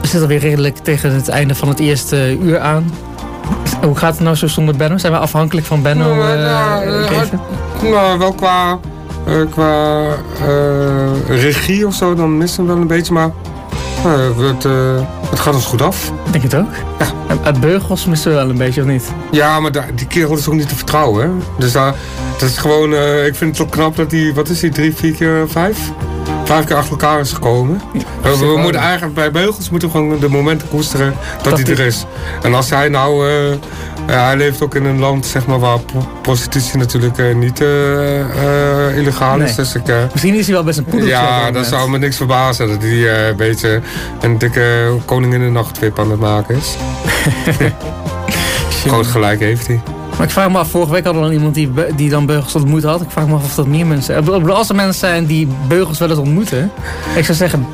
we zitten alweer redelijk tegen het einde van het eerste uur aan. Hoe gaat het nou zo zonder Benno? Zijn we afhankelijk van Benno? Nou, nou? Nou, wel qua, qua regie of zo, dan mist hem wel een beetje. Maar het, het gaat ons goed af. Ik denk het ook. Ja. Uit Beugels missen we wel een beetje, of niet? Ja, maar die kerel is ook niet te vertrouwen. Hè? Dus daar, dat is gewoon, eh, ik vind het ook knap dat hij, wat is hij, drie, vier keer, vijf? Vijf keer achter elkaar is gekomen. we we moeten eigenlijk bij Beugels moeten we gewoon de momenten koesteren dat, Dat hij er is. En als hij nou, eh, hij leeft ook in een land zeg maar, waar pro- prostitutie natuurlijk eh, niet illegaal is. Dus ik, Misschien is hij wel best een dit ja, dat zou me niks verbazen dat hij een beetje een dikke koning in de nachtwip aan het maken is. Groot gelijk heeft hij. Maar ik vraag me af, vorige week hadden we dan iemand die, die dan Beugels ontmoet had. Ik vraag me af of dat meer mensen... Als er mensen zijn die Beugels wel eens ontmoeten... Ik zou zeggen,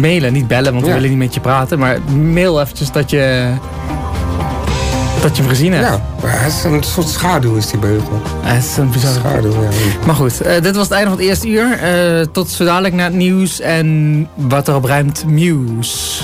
mailen, niet bellen, want we Ja. willen niet met je praten. Maar mail eventjes dat je... Dat je hem gezien hebt. Ja, maar hij is een soort schaduw is die beugel. Het is een bizarre... Schaduw, ja. Maar goed, eh, dit was het einde van het eerste uur. Eh, tot zo dadelijk naar het nieuws en wat erop ruimt Muse.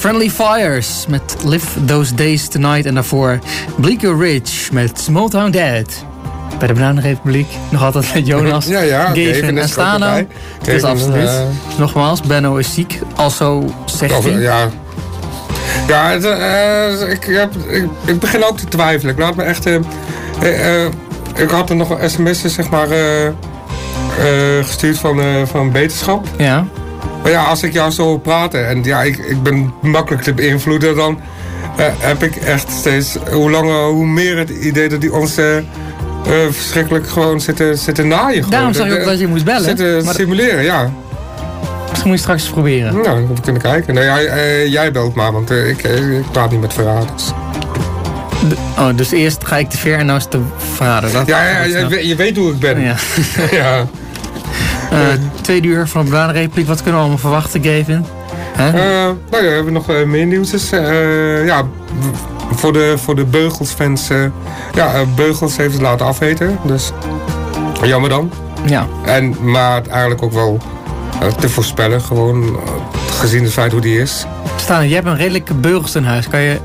Friendly Fires met Live Those Days Tonight. En daarvoor Bleaker Ridge met Small Town Dead. Bij de Bananenrepubliek. Nog altijd met Jonas, Ja, ja, Gavin en Stano. Het is absoluut. eh, Nogmaals, Benno is ziek. Also zegt hij. ja. Ja, het, eh, ik, heb, ik, ik begin ook te twijfelen. Ik laat me echt. eh, ik had er nog een sms zeg maar, gestuurd van, van beterschap. Ja. Maar ja, als ik jou zo praten en ja, ik, ik ben makkelijk te beïnvloeden, dan eh, heb ik echt steeds, hoe langer, hoe meer het idee dat die ons eh, verschrikkelijk gewoon zitten, zitten naaien. Gewoon. Daarom zag je ook dat je moest bellen. Zitten Maar simuleren, ja. misschien moet je straks eens proberen. Nou, we kunnen kijken. Nee, jij, eh, jij belt maar, want ik, ik praat niet met verraders. De- oh, dus eerst ga ik te ver en nou is het te verraden. Dat, Ja, ja, je, weet- je weet hoe ik ben. Ja. ja. Eh, tweede uur van de Bananenrepubliek. Wat kunnen we allemaal verwachten, Gavin? Hè? Eh, nou ja, we hebben nog eh, meer nieuws. Dus, eh, ja, voor de, voor de Beugels-fans. ja, Beugels heeft het laten afweten. Dus jammer dan. ja. En, maar eigenlijk ook wel te voorspellen. Gewoon gezien het feit hoe die is. Staan, jij hebt een redelijke beugels in huis. Kan je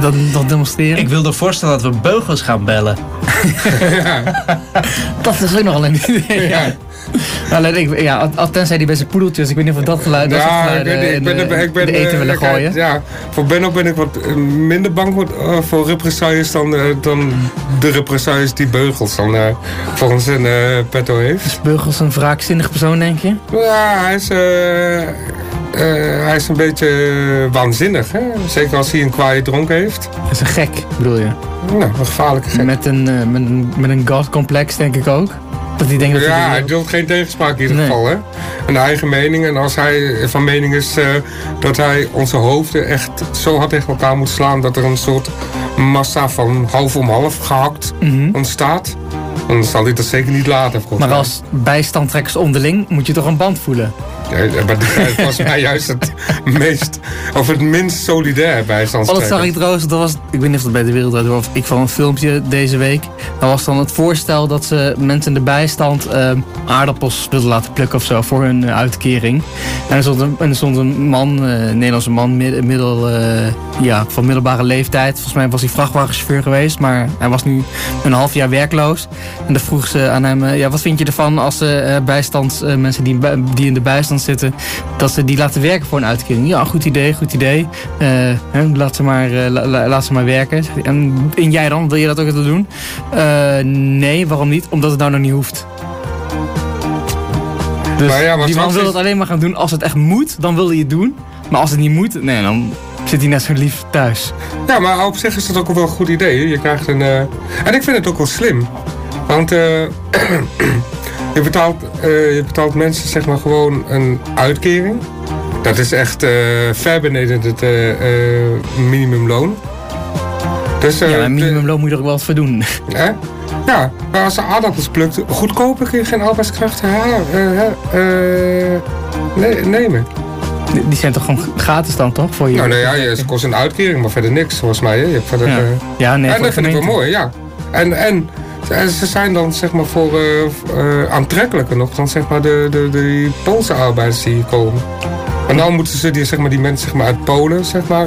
dat, dat demonstreren? Ik wilde voorstellen dat we beugels gaan bellen. Dat is ook nogal een idee. Ja. Alleen, ik, ja, tenzij die bij zijn poedeltjes. Ik weet niet of we dat geluid, dat Ja, ik geluiden ben, ik ben, de, ik ben, de eten eh, willen gooien. Ja, voor Benno ben ik wat eh, minder bang voor, eh, voor represailles dan, eh, dan de represailles die Beugels dan eh, volgens zijn eh, petto heeft. Beugels een wraakzinnig persoon, denk je? Ja, hij is, eh, eh, hij is een beetje waanzinnig. Hè? Zeker als hij een kwaaie dronk heeft. Dat is een gek, bedoel je? Nou, een gevaarlijke gek. Met een, eh, met een, met een god-complex, denk ik ook. Dat hij denkt dat Ja, hij... duldt geen tegenspraak in ieder Nee. geval. Hè? Een eigen mening. En als hij van mening is eh, dat hij onze hoofden echt zo hard tegen elkaar moet slaan... dat er een soort massa van half om half gehakt Mhm. ontstaat... dan zal hij dat zeker niet laten. Maar als bijstandtrekkers onderling moet je toch een band voelen? Ja, maar zijn volgens mij juist het meest... of het minst solidair Oh, dat zag ik trouwens, dat was, ik weet niet of dat bij de Wereld Door of ik van een filmpje deze week. Dat was dan het voorstel dat ze mensen de bijstand eh, aardappels wilden laten plukken of zo voor hun eh, uitkering. En er stond een, en stond een man, eh, een Nederlandse man, mid- middel, eh, ja, van middelbare leeftijd. Volgens mij was hij vrachtwagenchauffeur geweest, maar hij was nu een half jaar werkloos. En dan vroeg ze aan hem, ja, wat vind je ervan als bijstands, eh, mensen die, die in de bijstand zitten, dat ze die laten werken voor een uitkering? Ja, goed idee, goed idee. Hè, laat, ze maar, la- la- laat ze maar werken. En, en jij dan? Wil je dat ook doen? Nee, waarom niet? Omdat het nou nog niet hoeft. Dus Maar ja, maar die man wil het alleen maar gaan doen als het echt moet. Dan wil hij het doen. Maar als het niet moet, nee, dan zit hij net zo lief thuis. Ja, maar op zich is dat ook wel een goed idee. Je krijgt een... eh, En ik vind het ook wel slim. Want eh, je, betaalt, eh, je betaalt mensen zeg maar gewoon een uitkering. Dat is echt ver beneden het minimumloon. Dus, ja, maar minimumloon moet je er ook wel wat voor doen. Hè? Ja, maar als ze aardappels plukt, goedkoper kun je geen arbeidskrachten eh, eh, ne- nemen. Die- zijn toch gewoon gratis dan, toch? Voor je Nou, nou ja, ze kost een uitkering, maar verder niks volgens mij. Hè? Je hebt verder, Ja. eh, Ja, nee, en dat vind ik wel mooi, ja. En, en ze- zijn dan zeg maar voor aantrekkelijker nog dan zeg maar de, de, de Poolse arbeiders die hier komen. En dan moeten ze die, zeg maar, die mensen zeg maar, uit Polen zeg maar,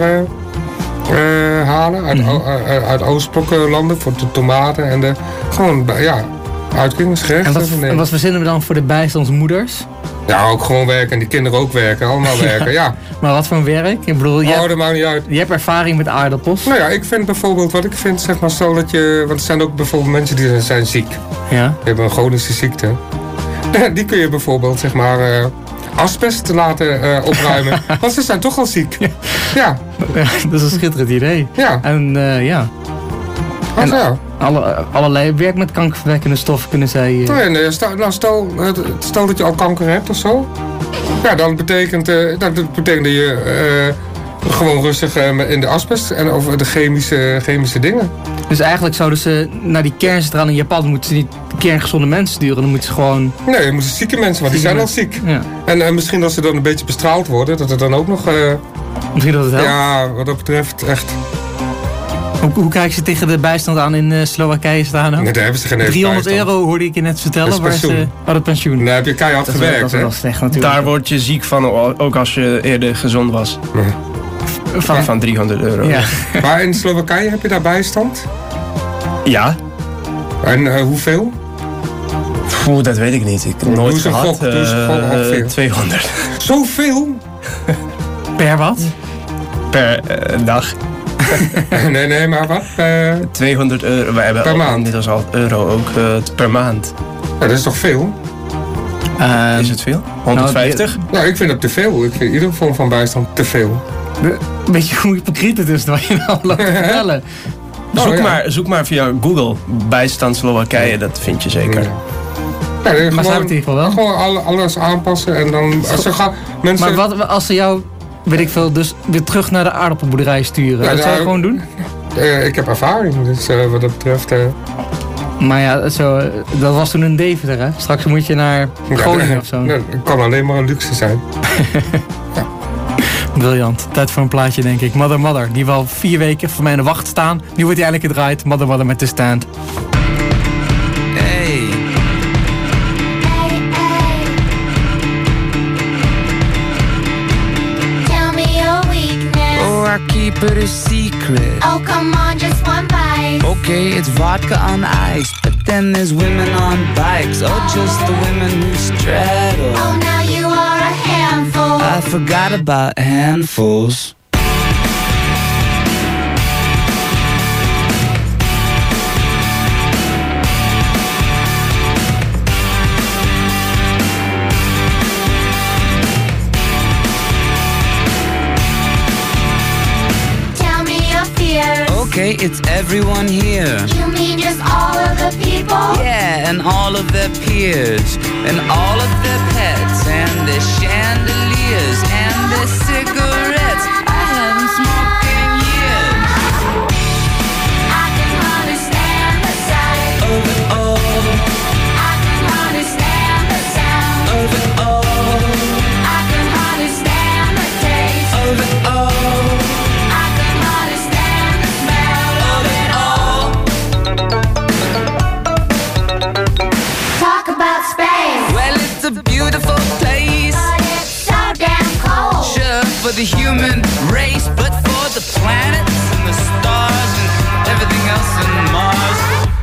eh, halen, uit, uit Oostblokkenlanden voor de tomaten en de gewoon ja, uitkeringsgerechten. En wat, en wat verzinnen we dan voor de bijstandsmoeders? Ja, ook gewoon werken en die kinderen ook werken, allemaal werken, ja. Maar wat voor werk? Ik bedoel, je, Oh, hebt, maakt niet uit. je hebt ervaring met aardappels. Nou ja, ik vind bijvoorbeeld, wat ik vind, zeg maar, stel dat je, want er zijn ook bijvoorbeeld mensen die zijn ziek. Ja. Die hebben een chronische ziekte. Die kun je bijvoorbeeld, zeg maar, eh, asbest laten eh, opruimen. want ze zijn toch al ziek. Ja, Ja, dat is een schitterend idee. ja. En eh, ja, ja. alle, allerlei werk met kankerverwekkende stoffen kunnen zij... en, eh, stel, nou, stel, stel dat je al kanker hebt of zo. Ja, dan betekent, dat betekent dat je gewoon rustig in de asbest en over de chemische, chemische dingen. Dus eigenlijk zouden ze naar die kerncentrale in Japan... moeten ze niet kerngezonde mensen sturen. Dan moeten ze gewoon... Nee, je moet zieke mensen, want die zijn al ziek. Ja, En eh, misschien als ze dan een beetje bestraald worden, dat het dan ook nog... eh, misschien dat het helpt. Ja, wat dat betreft echt. Hoe, hoe kijken ze tegen de bijstand aan in eh, Slowakije staan? Nee, daar hebben ze geen eens 300 bijstand. euro hoorde ik je net vertellen. Dat is waar ze, pensioen. oh, dat pensioen. Daar heb je keihard dat, is wel, dat gewerkt, is hè? wel slecht natuurlijk. Daar word je ziek van, ook als je eerder gezond was. Van- Van 300 euro. ja. Maar in Slowakije heb je daar bijstand? Ja? En eh, hoeveel? Oeh, dat weet ik niet. Ik heb nooit gehad. gok, gok, Eh, ongeveer. 200 Zoveel? Per wat? per eh, dag. nee, nee, maar wat? Eh, 200 euro. Wij hebben Per al- maand? inmiddels al euro ook eh, per maand. ja, dat is toch veel? Ehm, Is het veel? 150? Nou, ik vind het te veel. Ik vind iedere vorm van bijstand te veel. Weet je hoe hypocriet het is wat je nou loopt te Oh, zoek, ja. maar, zoek maar via Google. Bijstand Slowakije, dat vind je zeker. Ja. Ja, nee, Maar gewoon, het in ieder geval wel? Gewoon alle- alles aanpassen en dan... Als ze gaan, mensen, Maar wat als ze jou, weet ik veel, dus weer terug naar de aardappelboerderij sturen? Ja, dat zou je nou, gewoon doen? eh, ik heb ervaring, dus eh, wat dat betreft... eh, Maar ja, zo, dat was toen een Deventer, hè? Straks moet je naar Groningen ja, of zo. nee, Het kan alleen maar een luxe zijn. Briljant. Tijd voor een plaatje, denk ik. Mother Mother, die wel vier weken voor mij in de wacht staan. Nu wordt hij eindelijk gedraaid. Mother Mother met de stand. Hey. Tell me your weakness. Oh, I keep it a secret. Oh, come on, just one bite. Okay, it's vodka on ice, but then there's women on bikes. Oh, just the women who straddle. Oh, now you are. I forgot about handfuls. Tell me your fears. Okay, it's everyone here. The people? Yeah, and all of their peers, and all of their pets, and their chandeliers, and their cigarettes. I haven't smoked in years. I can understand the sight. Of it all, the human race, but for the planets and the stars and everything else in Mars.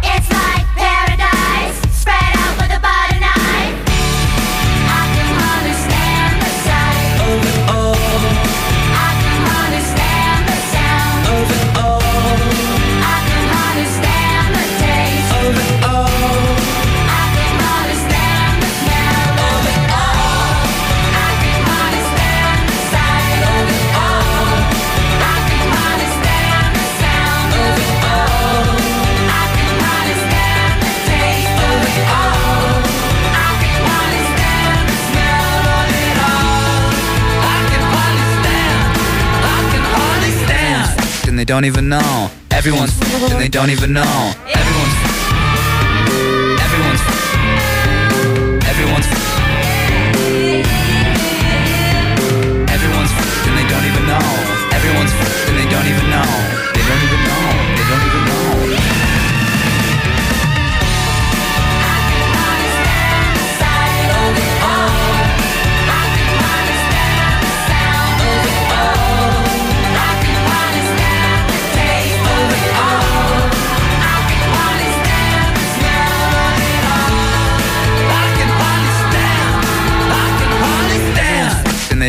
Don't even know. Everyone's and they don't even know.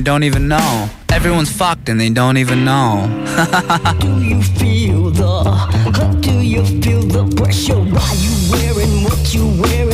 They don't even know. Everyone's fucked and they don't even know. Do you feel the? Do you feel the pressure? Why you wearing what you wearing?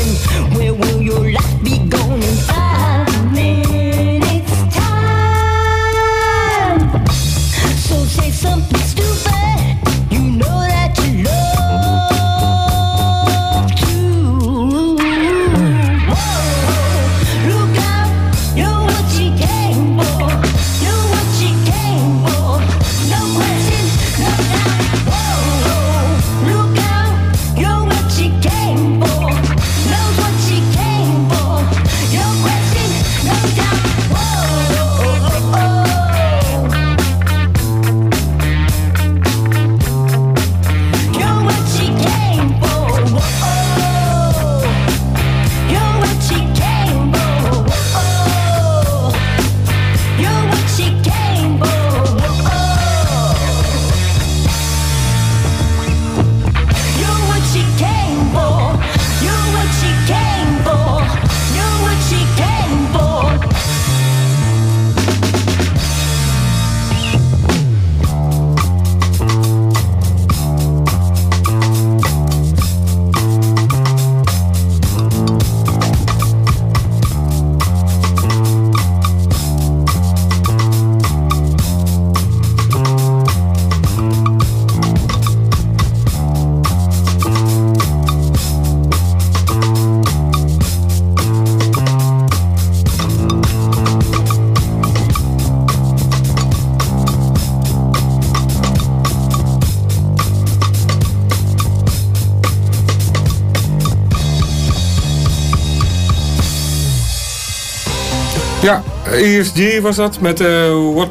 ESG was dat met eh, What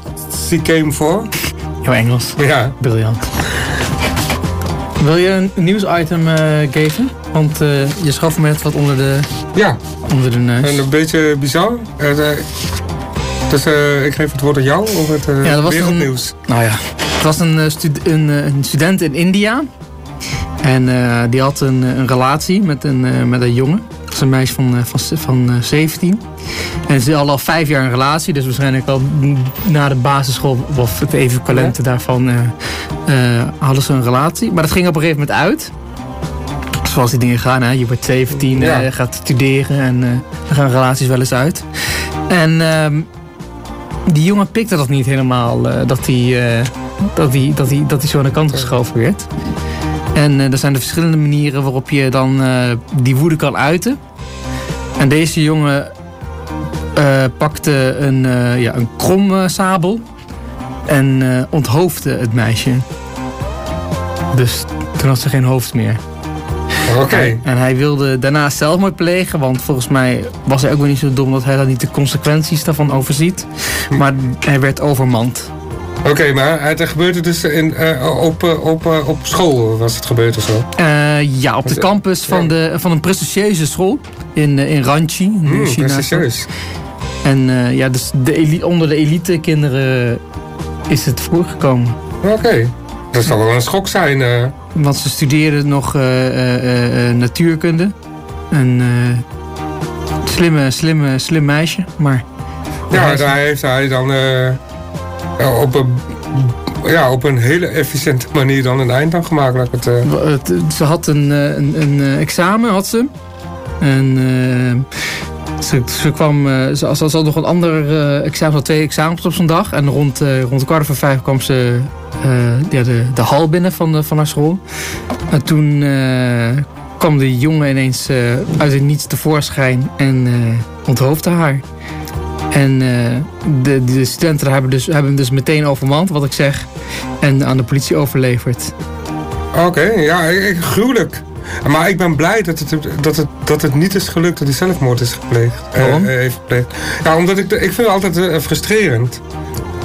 She Came For. Jouw Engels. Ja. Briljant. Wil je een nieuwsitem eh geven? Want eh, je schaf me net wat onder de, Ja, onder de neus. en een beetje bizar. Dus ik geef het woord aan jou over het Ja, dat was wereldnieuws. Nou ja, het was een, stud- een, een student in India. En die had een, een relatie met een, met een jongen. Dat is een meisje van, van, van eh, 17. En ze hadden al vijf jaar een relatie. Dus waarschijnlijk al na de basisschool of het equivalente daarvan eh, eh, hadden ze een relatie. Maar dat ging op een gegeven moment uit. Zoals die dingen gaan. Hè? Je wordt 17, Ja. eh, gaat studeren en dan gaan relaties wel eens uit. En ehm, die jongen pikte dat niet helemaal. dat hij dat hij dat dat zo aan de kant geschoven werd. En er zijn er verschillende manieren waarop je dan die woede kan uiten. En deze jongen pakte een, eh, ja, een krom eh, sabel en eh, onthoofde het meisje. Dus toen had ze geen hoofd meer. Oké. En hij wilde daarna zelfmoord plegen, want volgens mij was hij ook weer niet zo dom dat hij dan niet de consequenties daarvan overziet. Maar hij werd overmand. Oké, maar het gebeurde dus in, eh, op, eh, op, eh, op school was het gebeurd of zo? Eh, ja, op de campus van, de, van een prestigieuze school in, eh, in Ranchi. in Hmm, China. prestigieus. En eh, ja, dus de onder de elite kinderen is het voorgekomen. Oké. Dat zal wel een schok zijn. eh. Want ze studeerden nog eh, natuurkunde. Een slimme, slimme, slim meisje. Maar Ja, daar heeft hij dan op, een, ja, op een hele efficiënte manier dan een eind aan gemaakt. Het, het- Ze had een, een, een examen, had ze. En ze, ze kwam, eh, ze, had nog een ander eh, examen, twee examens op zo'n dag. En rond, eh rond kwart over vijf kwam ze de, de hal binnen van, de, van haar school. En toen kwam de jongen ineens uit het niets tevoorschijn en onthoofde haar. En de, de studenten hebben, dus, hebben hem dus meteen overmand, wat ik zeg. En aan de politie overleverd. Oké, ja, gruwelijk. Maar ik ben blij dat het, dat, het, dat het niet is gelukt dat hij zelfmoord is gepleegd. eh, Waarom? eh, heeft gepleegd. Ja, omdat ik, ik vind het altijd eh, frustrerend.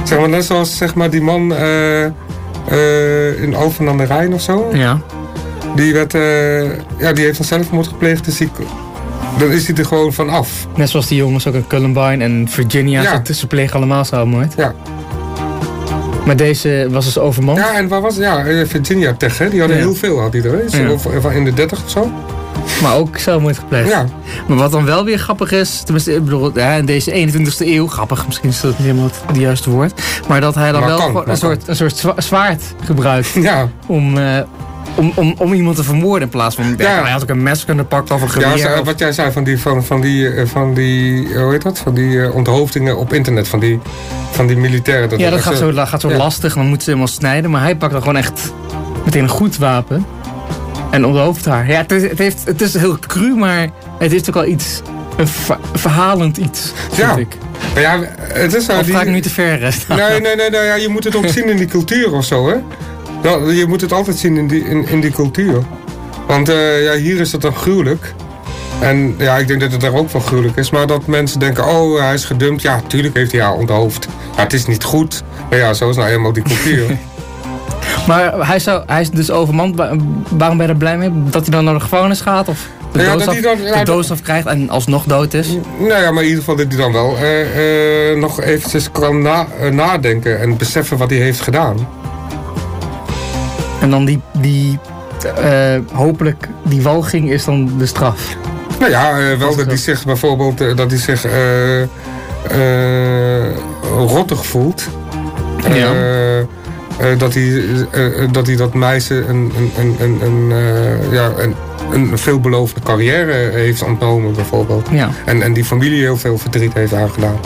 Zeg maar, net zoals zeg maar, die man eh, in Alphen aan de Rijn of zo. Ja. Die, werd, ja, die heeft een zelfmoord gepleegd, dus die, dan is hij er gewoon van af. Net zoals die jongens ook in Columbine en Virginia. Ja. Ze, ze plegen allemaal zelfmoord. Ja. Maar deze was dus overmand. Ja, en waar was het? Ja, eh, Virginia Tech, hè? Die hadden Ja. heel veel, had die er. of in de 30 of zo. Maar ook zelfmoord gepleegd. Ja. Maar wat dan wel weer grappig is, tenminste, ik bedoel, ja, in deze 21ste eeuw, grappig, misschien is dat niet helemaal het, juiste woord, maar dat hij dan Maar wel kan, een, soort, een soort zwa- zwaard gebruikt Ja. om, eh, om, om, om iemand te vermoorden in plaats van, ja. hij had ook een mes kunnen pakken of een Ja, geweer. of- wat jij zei van die, van, van die, eh, van die eh, hoe heet dat? Van die onthoofdingen op internet, van die, van die militairen. ja, dat gaat zo, dat gaat zo ja. lastig, dan moeten ze helemaal snijden, maar hij pakt dan gewoon echt meteen een goed wapen. En onthoofd haar. Ja, het is, het, heeft, het is heel cru, maar het is ook al iets, een ver- verhalend iets, vind Ja. ik. Ja, het is. Of die- ga ik nu te ver resten? Nee, nee, nee, nee ja, je moet het ook zien in die cultuur of zo, hè? Ja, je moet het altijd zien in die, in, in die cultuur. Want eh, ja, hier is het dan gruwelijk. En ja, ik denk dat het daar ook wel gruwelijk is. Maar dat mensen denken, oh, hij is gedumpt. Ja, tuurlijk heeft hij haar onthoofd. Ja, het is niet goed. Maar ja, zo is nou helemaal die cultuur. Maar hij, zou, hij is dus overmand. Wa- Waarom ben je er blij mee? Dat hij dan naar de gevangenis gaat? Of de, Ja, dat hij dan- de doodstraf krijgt en alsnog dood is? nou ja, maar in ieder geval dat hij dan wel eh, eh, nog eventjes kan na- eh, nadenken. En beseffen wat hij heeft gedaan. En dan die, die hopelijk, die walging is dan de straf. Nou ja, wel dat hij zich bijvoorbeeld dat hij zich rottig voelt. Ja. Eh, dat, hij, eh, eh, dat hij dat meisje een, een, een, een, een, ja, een, een veelbelovende carrière heeft ontnomen bijvoorbeeld. Ja. En, en die familie heel veel verdriet heeft aangedaan.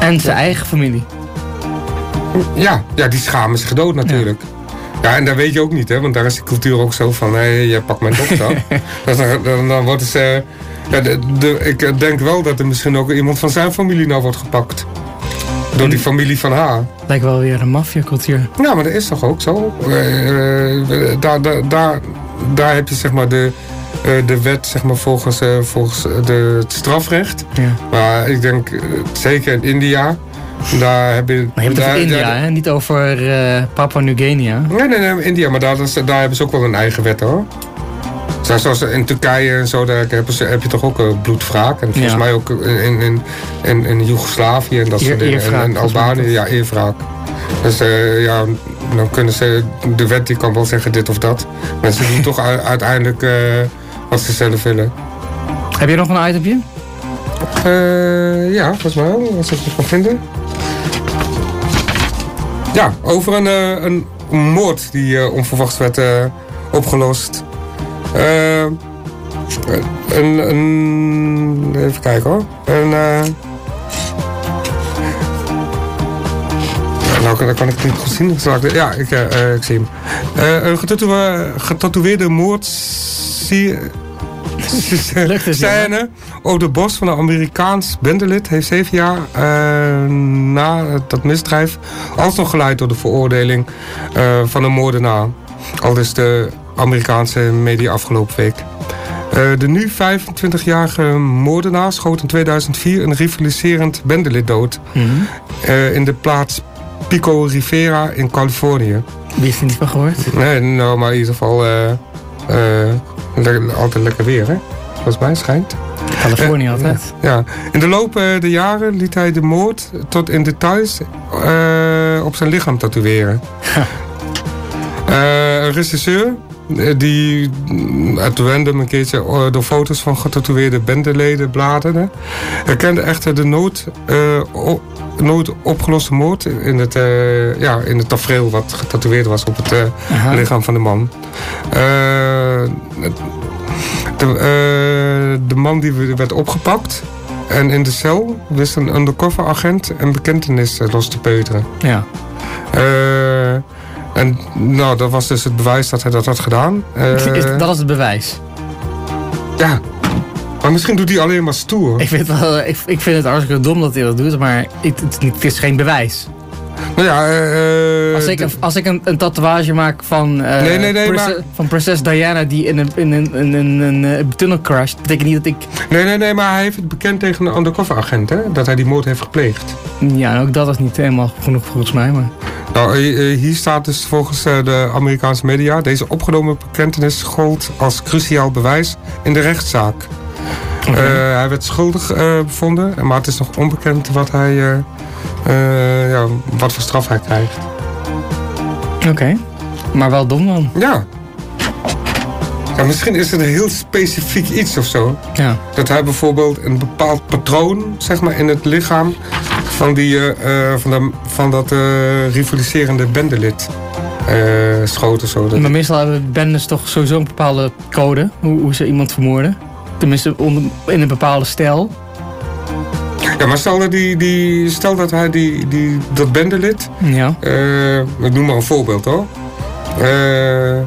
En zijn eigen familie. Ja, ja, die schamen zich dood natuurlijk. Ja. en daar weet je ook niet, hè, want daar is de cultuur ook zo van: hé, je pakt mijn dochter. dan, dan, dan wordt ze. Ja, de, de- ik denk wel dat er misschien ook iemand van zijn familie nou wordt gepakt. Door die familie van haar. Lijkt wel weer een maffiacultuur. Ja, maar dat is toch ook zo? Eh, daar, daar, daar, daar heb je zeg maar de, eh, de wet, zeg maar, volgens, eh, volgens de, het strafrecht. Ja. Maar ik denk, zeker in India, daar heb je... Maar je hebt het over India, daar- hè? Niet over eh Papua Nieuw-Guinea. Nee, nee, nee, India, maar daar, daar hebben ze ook wel een eigen wet hoor. Zo- Zoals in Turkije en zo, daar hebben ze, heb je toch ook eh, bloedwraak. En volgens Ja. mij ook in, in, in, in Joegoslavië en dat soort dingen. En, Albanië, ja, eerwraak. Dus eh, ja, dan kunnen ze, de wet die kan wel zeggen dit of dat. Maar ze doen toch uiteindelijk eh, wat ze zelf willen. Heb je nog een itemje? Eh, ja, volgens mij wel, als ik het kan vinden. Ja, over een, eh, een moord die eh, onverwachts werd eh, opgelost. Eh, een, een, even kijken hoor. Een, eh, nou, dan kan ik het niet goed zien. Ja, ik, eh, ik zie hem. Een getatoeë- getatoeëerde moord... Zie, scène op de bos van een Amerikaans bendelid heeft zeven jaar na dat misdrijf alsnog geleid door de veroordeling van een moordenaar. Al is de Amerikaanse media afgelopen week. Eh, de nu 25-jarige moordenaar schoot in 2004 een rivaliserend bendelid dood Mhm. eh, in de plaats Pico Rivera in Californië. Wie is er niet van gehoord? Nee, nou, maar in ieder geval eh, altijd lekker weer, hè? Volgens mij schijnt. Californië altijd. Ja. In de loop der jaren liet hij de moord tot in details op zijn lichaam tatoeëren. Een regisseur die mm, uit random een keertje eh, door foto's van getatoeëerde bendeleden bladerde, herkende echter de nooit, eh, nooit opgeloste moord in het, eh, ja, in het tafereel wat getatoeëerd was op het eh, lichaam van de man. De, de man die werd opgepakt en in de cel wist een undercover agent een bekentenis los te peuteren. Ja. En nou, dat was dus het bewijs dat hij dat had gedaan. Eh, dat is het bewijs. Ja, maar misschien doet hij alleen maar stoer. Ik vind, het wel, ik, ik vind het hartstikke dom dat hij dat doet, maar het is geen bewijs. Nou ja, eh, Als ik, een, als ik een, een tatoeage maak van, eh, Nee, nee, nee, maar- van prinses Diana die in een, in een, in een, een, eh, tunnel crasht, betekent niet dat ik... nee, nee, nee, maar hij heeft het bekend tegen een undercover agent, hè? Dat hij die moord heeft gepleegd. Ja, en ook dat is niet helemaal genoeg volgens mij, maar... Nou, eh, eh, hier staat dus volgens eh, de Amerikaanse media... deze opgenomen bekentenis gold als cruciaal bewijs in de rechtszaak. Eh, hij werd schuldig eh, bevonden, maar het is nog onbekend wat, hij, eh, ja, wat voor straf hij krijgt. Oké. Maar wel dom dan. Ja. ja. Misschien is het een heel specifiek iets of zo. Ja. Dat hij bijvoorbeeld een bepaald patroon zeg maar, in het lichaam van, die, eh, eh, van, de, van dat rivaliserende bendelid schoot of zo. Dat- Maar meestal hebben bendes toch sowieso een bepaalde code, hoe, hoe ze iemand vermoorden. Tenminste, onder, in een bepaalde stijl. Ja, maar stel dat, die, die, stel dat hij die, die, dat bendelid... Ja. eh, ik noem maar een voorbeeld hoor. eh,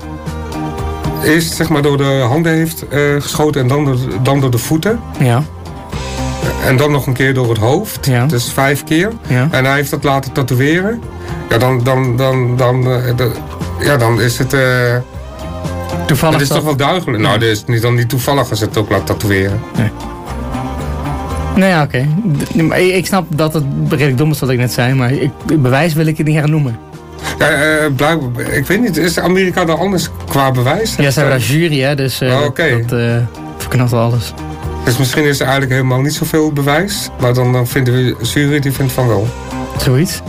eerst zeg maar door de handen heeft eh, geschoten en dan door, dan door de voeten. Ja. En dan nog een keer door het hoofd. Ja. Dus vijf keer. Ja. En hij heeft dat laten tatoeëren. Ja, dan, dan, dan, dan, ja, dan is het... Toevallig het is toch wel duidelijk. Nou, dat is niet, dan niet toevallig als het ook laat tatoeëren. Nee, ja, oké. Ik snap dat het redelijk dom is wat ik net zei, maar ik, bewijs wil ik het niet hernoemen. Ja, eh, blijkbaar, ik weet niet, is Amerika daar anders qua bewijs? Ja, ze hebben daar jury, hè, dus eh, Oh, oké. dat verknapt wel alles. Dus misschien is er eigenlijk helemaal niet zoveel bewijs. Maar dan, dan vinden we, jury die vindt van wel. Zoiets.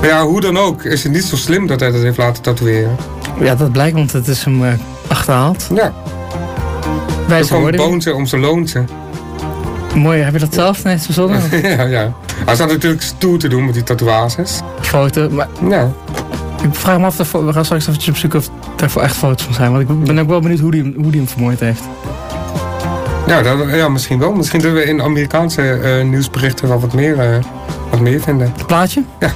Maar ja, hoe dan ook, is het niet zo slim dat hij dat heeft laten tatoeëren. Ja, dat blijkt, want het is hem achterhaald. Ja. Kwam woorden. boontje om zijn loontje. Mooi, heb je dat zelf net verzonnen? ja, ja. Hij staat natuurlijk stoer te doen met die tatoeages. Foto, maar Ja. ik vraag me af, of er- we gaan straks even opzoeken of daarvoor echt foto's van zijn. Want ik ben ook wel benieuwd hoe die, hem- hoe die hem vermoord heeft. Ja, dat, ja, misschien wel. Misschien dat we in Amerikaanse eh, nieuwsberichten wel wat meer, eh, wat meer vinden. Het plaatje? Ja.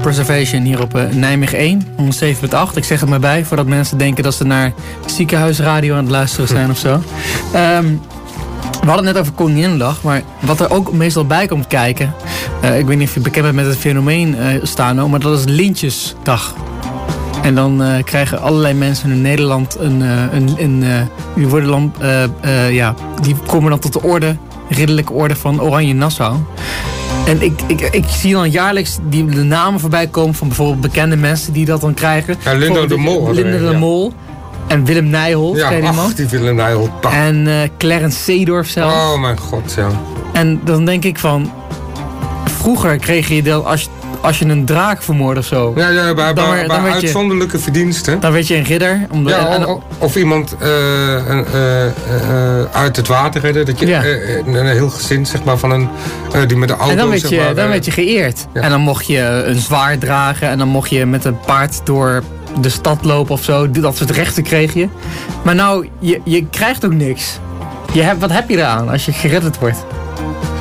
En Self-Preservation hier op eh, Nijmegen 1, 107.8. Ik zeg het maar bij, voordat mensen denken dat ze naar ziekenhuisradio aan het luisteren zijn of zo. Ehm, we hadden het net over Koninginnedag, maar wat er ook meestal bij komt kijken... eh, ik weet niet of je bekend bent met het fenomeen Stano, maar dat is Lintjesdag. En dan krijgen allerlei mensen in Nederland een... een, een die, worden dan, ja, die komen dan tot de orde, ridderlijke orde van Oranje Nassau. En ik, ik, ik zie dan jaarlijks die, de namen voorbij komen van bijvoorbeeld bekende mensen die dat dan krijgen. Ja, Linda Bijvoorbeeld de Mol een, de. Mol. En Willem Nijholt, Ja, die man? die Willem Nijholt. En eh, Clarence Seedorf zelf. Oh mijn god, ja. En dan denk ik van... Vroeger kreeg je dat als, als je een draak vermoordde of zo. Ja, ja bij, Dan bij, werd je- uitzonderlijke verdiensten. Dan werd je een ridder. Om de, Ja, en- of, of iemand eh, eh, eh, uit het water redden. Dat je Ja. een, heel gezin, zeg maar, van een, die met de auto... en dan werd zeg je, maar, dan werd je geëerd. ja. En dan mocht je een zwaard dragen. En dan mocht je met een paard door de stad lopen of zo. Dat soort rechten kreeg je. Maar nou, je, je krijgt ook niks. Je hebt, wat heb je eraan als je geredderd wordt?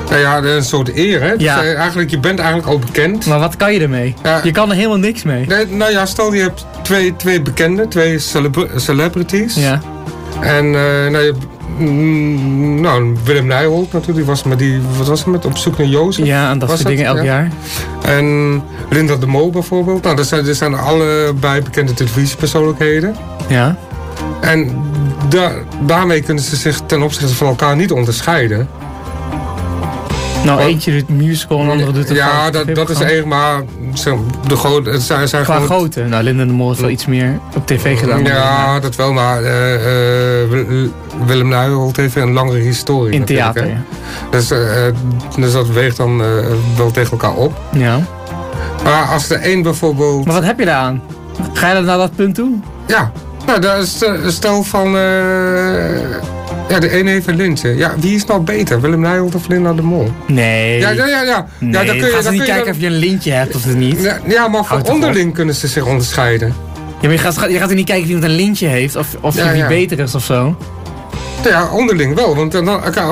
Nou ja, een soort eer, hè. Dus, Ja. eh, eigenlijk, je bent eigenlijk al bekend. Maar wat kan je ermee? Ja. Je kan er helemaal niks mee. Nee, nou ja, stel je hebt twee, twee bekenden, twee celebr- celebrities. Ja. En eh, nou, je, mm, nou, Willem Nijholt natuurlijk, die was met die, wat was het met, op zoek naar Jozef. Ja, en dat soort dingen elk Ja. jaar. En Linda de Mol bijvoorbeeld. Nou, dat zijn, dat zijn allebei bekende televisiepersoonlijkheden. Ja. En da- daarmee kunnen ze zich ten opzichte van elkaar niet onderscheiden. Nou, eentje doet musical en de andere doet een Ja, dat, dat is echt maar zo, de grote. Het zijn, zijn Qua gewoon, grootte. Nou, Linda de Mol heeft wel iets meer op tv gedaan. Ja, dat wel, maar eh, eh, Wil- Willem Nijholt heeft een langere historie. In theater, ja. Dus, eh, dus dat weegt dan wel tegen elkaar op. ja. Maar als de een bijvoorbeeld. Maar wat heb je daaraan? Ga je dan naar dat punt toe? Ja, nou, dat is, stel van. Ja, de ene heeft een lintje. Ja, wie is nou beter? Willem Nijholt of Linda de Mol? Nee. Ja, ja, ja. ja. Nee, ja dan kun je, gaan dan ze niet kun je kijken dan- of je een lintje hebt of niet. Ja, ja, maar Houd voor toch onderling kunnen ze zich onderscheiden. Ja, maar je gaat, je gaat er niet kijken of iemand een lintje heeft of, of Ja, wie beter is of zo. Ja, onderling wel. Want, dan,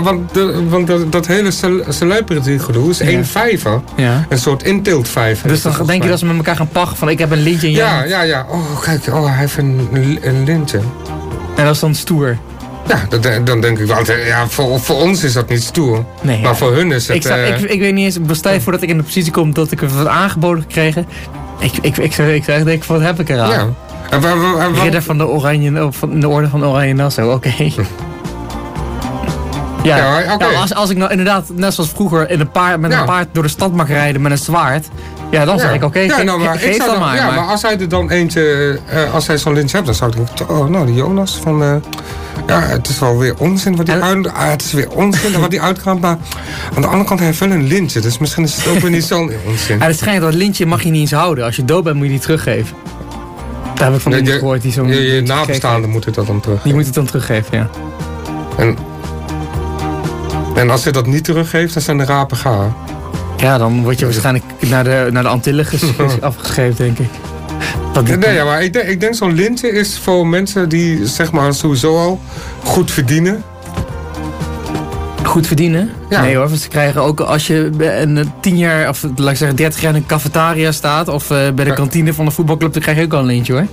want, de, want dat, dat hele cel- celebrity gedoe is één vijver. Ja. Een soort inteelt vijver. Dus dan denk je dat ze met elkaar gaan pakken van ik heb een lintje en jij Ja, niet. ja, ja. Oh, kijk, oh, hij heeft een, een lintje. En dat is dan stoer. Ja, dat, dan denk ik wel. Ja, voor, voor ons is dat niet stoer. Nee, maar ja. voor hun is het... Ik, zou, eh, ik, ik weet niet eens, stel je voor dat ik in de positie kom dat ik wat aangeboden gekregen. Ik, ik, ik, zou, ik zou echt denken, wat heb ik eraan? ja. Ridder van de Oranje, van de Orde van Oranje Nassau, oké. Ja, Ja, oké. nou, als, als ik nou inderdaad, net zoals vroeger, in een paard, met Ja. een paard door de stad mag rijden met een zwaard. Ja, dan zeg ik oké, ja, nou, maar ik geef zou dan dan- maar. Ja, maar- maar als hij er dan eentje... eh, als hij zo'n lintje hebt, dan zou ik denken... Oh, nou, die Jonas van... eh, ja, het is wel weer onzin wat hij uit... ah, het is weer onzin wat hij uitkraamt. Maar aan de andere kant, hij heeft wel een lintje. Dus misschien is het ook weer niet zo'n onzin. En het schijnt dat lintje mag je niet eens houden. Als je dood bent moet je die teruggeven. Daar heb ik van Nee, iemand gehoord die zo'n Je, je nabestaanden heeft. moeten dat dan terug. Die moet het dan teruggeven, ja. En, en als hij dat niet teruggeeft, dan zijn de rapen gaar. Ja, dan word je waarschijnlijk naar de, naar de Antillen ges- ges- afgeschreven, denk ik. Nee, ja, maar ik denk, ik denk zo'n lintje is voor mensen die zeg maar sowieso al goed verdienen. goed verdienen. Ja. Nee hoor, want ze krijgen ook als je een eh, tien jaar, of laat ik zeggen 30 jaar in een cafetaria staat, of eh, bij de kantine van een voetbalclub, dan krijg je ook al een lintje hoor.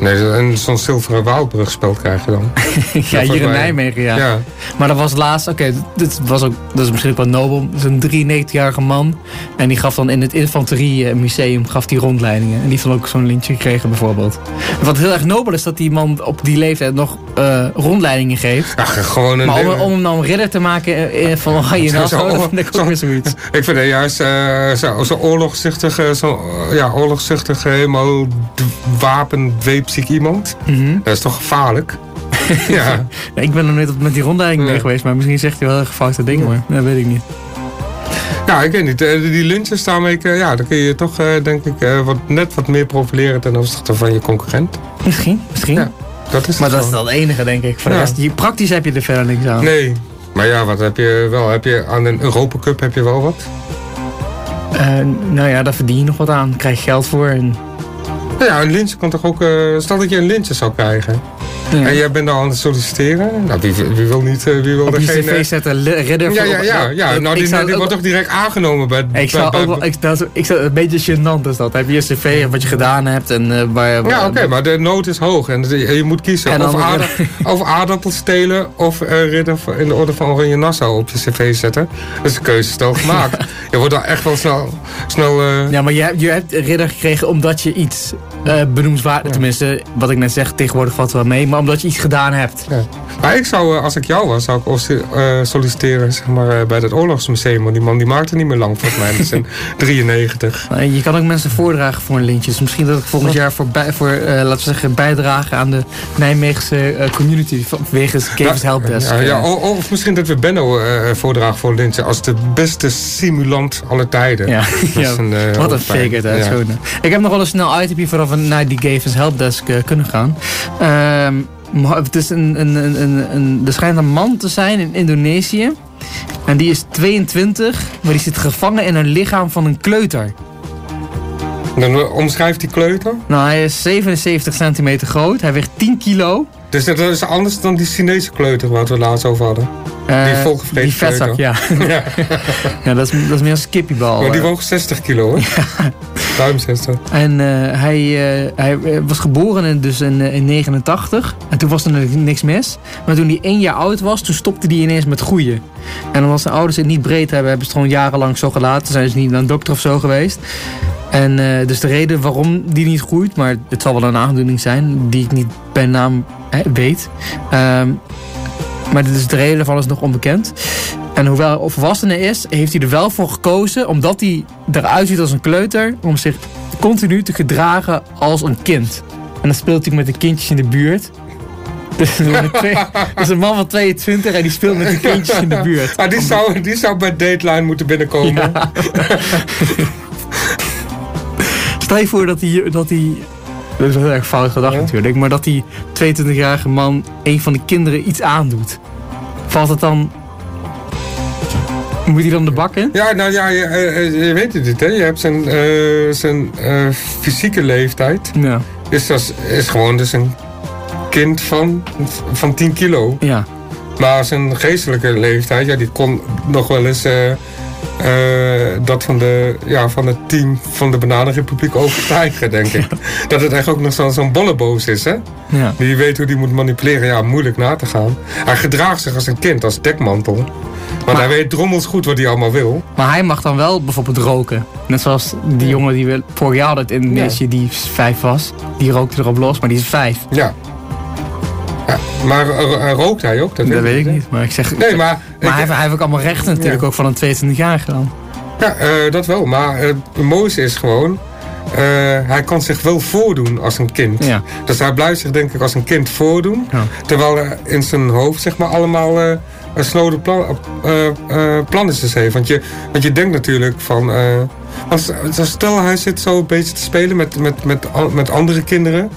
Nee, en zo'n zilveren woudbrugspel krijg je dan. ja, hier in Nijmegen, ja. Ja. Maar dat was laatst, oké, dit was ook, dat is misschien ook wel nobel. Dat is een 93-jarige man. En die gaf dan in het infanteriemuseum gaf die rondleidingen. En die van ook zo'n lintje gekregen bijvoorbeeld. Wat heel erg nobel is dat die man op die leeftijd nog eh, rondleidingen geeft. Ja, gewoon een... Maar om, om hem nou een ridder te maken eh, eh, van Zo- Nassau, zo- dat vind ik ook weer zoiets. Ik vind het juist eh, zo, zo oorlogszuchtige, zo, ja, oorlogszuchtige, helemaal d- wapendweepziek iemand. Mhm. Dat is toch gevaarlijk? ja. Ja, ik ben er nooit op- met die rondleiding mee geweest, maar misschien zegt hij wel heel foute dingen, maar dat weet ik niet. ja, ik weet niet. eh, Die lintjes daarmee, eh, ja, dan kun je toch, eh, denk ik, wat, net wat meer profileren ten opzichte van je concurrent. Misschien, misschien. Ja, Dat is Maar dat is wel het enige, denk ik. Voor de rest, praktisch heb je er verder niks aan. Nee. Maar ja, wat heb je wel? Heb je aan een Europa Cup heb je wel wat? Nou ja, daar verdien je nog wat aan. Krijg je geld voor. En... Nou ja, een lintje kan toch ook... eh, stel dat je een lintje zou krijgen. Ja. En jij bent nou aan het solliciteren? Nou, wie, wie wil niet, eh, wie wil Op er je geen... cv eh, zetten, ridder ja, voor- ja, ja, ja. Nou, die, wordt toch direct aangenomen bij... Ik zou ook wel, ik, dat, ik zou, een beetje gênant is dat. Heb je je cv en wat je gedaan hebt en eh, waar Ja, oké, maar de nood is hoog en je, moet kiezen En of, dan- aarda- of aardappels stelen of ridder in de orde van Oranje Nassau op je cv zetten. Dat is een keuze snel gemaakt. je wordt dan echt wel snel... snel Ja, maar je, je hebt ridder gekregen omdat je iets eh benoemswaardig... Tenminste, wat ik net zeg, tegenwoordig valt wel mee. Maar omdat je iets gedaan hebt. ja. Maar ik zou, eh, als ik jou was, zou ik ook, eh, solliciteren zeg maar, bij het Oorlogsmuseum. Want die man die maakte niet meer lang volgens mij. Dat is in 93. Eh, Je kan ook mensen voordragen voor een lintje. Dus misschien dat ik volgend jaar voor, bij, voor laten we zeggen, bijdragen aan de Nijmeegse community. Vanwege Kevers Helpdesk. Ja, of misschien dat we Benno voordragen voor Lintje als de beste simulant aller tijden. Ja, Dat is ja. een, eh, wat een fake Ja. Ik heb nog wel een snel itemje voordat naar die Gavens Helpdesk eh, kunnen gaan. Ehm, maar het is een, een, een, een, een, er schijnt een man te zijn in Indonesië. En die is 22, maar die zit gevangen in een lichaam van een kleuter. Dan eh, omschrijft die kleuter. Nou, hij is 77 centimeter groot. Hij weegt 10 kilo. Dus dat is anders dan die Chinese kleuter waar we het laatst over hadden. Eh, Die volgevreten Die vetzak, ja. Ja. ja, dat is, dat is meer een skippiebal. Maar die eh. woog 60 kilo hoor. Ruim 60. En eh, hij, eh, hij eh, was geboren in, dus in, eh, in 89. En toen was er niks mis. Maar toen hij één jaar oud was, toen stopte hij ineens met groeien. En omdat zijn ouders het niet breed hebben, hebben ze het gewoon jarenlang zo gelaten. Zijn ze niet naar een dokter of zo geweest. En eh, dus de reden waarom die niet groeit, maar het zal wel een aandoening zijn, die ik niet bij naam weet. Ehm, maar dus de reden daarvan is nog onbekend. En hoewel hij volwassene is, heeft hij er wel voor gekozen, omdat hij eruit ziet als een kleuter, om zich continu te gedragen als een kind. En dan speelt hij met de kindjes in de buurt. Dus is een man van 22 en die speelt met de kindjes in de buurt. Ah, die, zou, die zou bij Dateline moeten binnenkomen. Ja. Stel je voor dat hij, dat hij dat is wel heel erg fout gedacht Ja. natuurlijk, maar dat die 22-jarige man een van de kinderen iets aandoet. Valt het dan... Moet hij dan de bak in? Ja, nou ja, je, eh, eh, je weet het niet, hè. Je hebt zijn, eh, zijn fysieke leeftijd. Ja. Dus dat is, is gewoon dus een kind van, van 10 kilo. Ja. Maar zijn geestelijke leeftijd, ja, die kon nog wel eens eh, dat van, de, ja, van het team van de Bananenrepubliek overstijgen, denk ik. Dat het echt ook nog zo- zo'n bolleboos is, hè? ja. Die weet hoe die moet manipuleren, ja, moeilijk na te gaan. Hij gedraagt zich als een kind, als dekmantel. Want Maar- hij weet drommels goed wat hij allemaal wil. Maar hij mag dan wel bijvoorbeeld roken. Net zoals die jongen die we vorig jaar hadden in Indonesië, die vijf was. Die rookte erop los, maar die is vijf. Ja. Ja maar eh, eh, rookt hij ook? Dat, Dat weet ik hè? niet. Maar ik zeg. Nee, maar... Maar ik- hij, heeft, hij heeft ook allemaal rechten natuurlijk, Ja. ook van een 22-jarige dan. Ja, eh, dat wel. Maar eh, het mooiste is gewoon... eh, hij kan zich wel voordoen als een kind. Ja. Dus hij blijft zich denk ik als een kind voordoen. Ja. Terwijl er in zijn hoofd zeg maar allemaal eh een snode plan, eh eh, plannetjes heeft. Want je, want je denkt natuurlijk van... eh, als, als- stel hij zit zo een beetje te spelen met, met, met, met andere kinderen.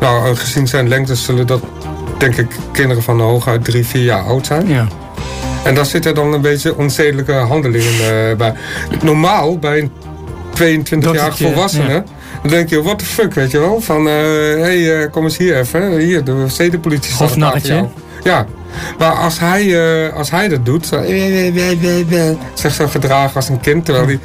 Nou, eh, gezien zijn lengte zullen dat denk ik kinderen van hooguit drie, vier jaar oud zijn. Ja. En daar zitten dan een beetje onzedelijke handelingen eh, bij. Normaal, bij een 22-jarige Dottertje, volwassene... ja. Dan denk je, what the fuck, weet je wel? Van, hé, hey, eh, kom eens hier even. Hier, de zedenpolitie staat jou. Ja, maar als hij, eh, als hij dat doet, zo, eh, eh, zich zo gedragen als een kind, terwijl hij...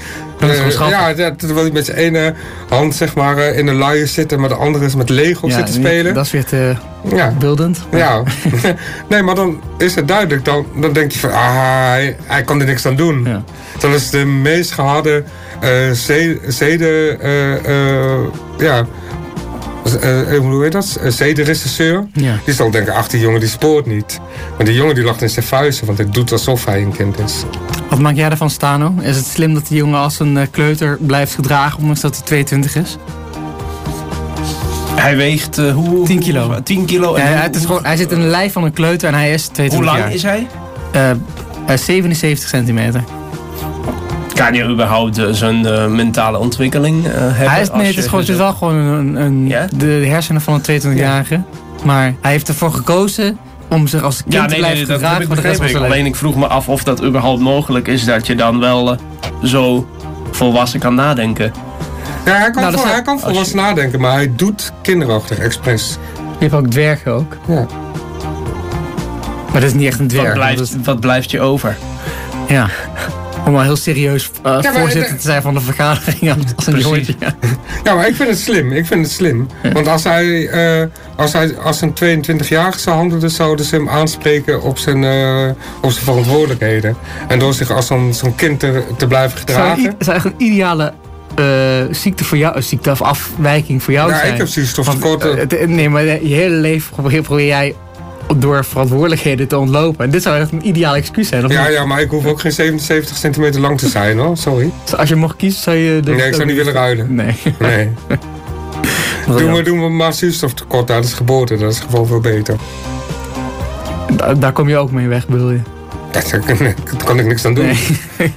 Ja, ja, terwijl hij met zijn ene hand zeg maar, in een luier zit en met de andere is met Lego zit te spelen. Dat is weer te Ja, beeldend. ja. nee, maar dan is het duidelijk. Dan, dan denk je van, ah, hij, hij kan er niks aan doen. Ja. Dat is de meest geharde eh ze- zeden... ja, eh, eh, hoe heet dat? Eh, Zedenregisseur. Ja. Die zal denken, ach, die jongen die spoort niet. Maar die jongen die lacht in zijn vuisten, want hij doet alsof hij een kind is. Wat maak jij ervan, Stano? Is het slim dat die jongen als een kleuter blijft gedragen, ondanks dat hij 22 is? Hij weegt eh, hoe? 10 kilo. hoe- 10 kilo. Ja, En hoe- het is gewoon, hij zit in de lijf van een kleuter en hij is 22 hoe lang jaar. is hij? Eh, hij is 77 centimeter. Kan je überhaupt eh, zijn eh, mentale ontwikkeling eh, hebben? Hij is, nee, het is, gewoon, het is wel gewoon een, de hersenen van een 22-jarige. Maar hij heeft ervoor gekozen om zich als kind Ja, te nee, blijven nee, dat gedragen heb ik Alleen ik vroeg me af of dat überhaupt mogelijk is dat je dan wel zo volwassen kan nadenken. Ja, hij kan, Nou, dat vol- hij kan volwassen nadenken, maar hij doet kinderachtig, expres. Je hebt ook dwergen ook. Ja. Maar dat is niet echt een dwerg. Wat blijft, dat wat blijft je over? ja. Om wel heel serieus eh, voorzitter te zijn van de vergadering als een jongetje. Ja. Ja, maar ik vind het slim. Ik vind het slim. Want als hij, eh, als hij als een 22-jarige zou handelen, zouden ze hem aanspreken op zijn, eh, op zijn verantwoordelijkheden. En door zich als zo'n zo'n kind te, te blijven zou, gedragen. het zou echt een ideale eh, ziekte voor jou, ziekte of afwijking voor jou Ja, zijn. ik heb zuurstoftekort. Nee, maar je hele leven probeer, probeer jij door verantwoordelijkheden te ontlopen. En dit zou echt een ideaal excuus zijn. Of Ja, niet? ja, maar ik hoef ook geen 77 centimeter lang te zijn hoor. Sorry. Als je mocht kiezen, zou je... Nee, ik zou niet willen ruilen. Nee. Nee. Doen we, doen we maar zuurstoftekort tijdens geboorte. Dat is gewoon veel beter. Da- daar kom je ook mee weg, bedoel je? Daar kan ik niks aan doen. Nee.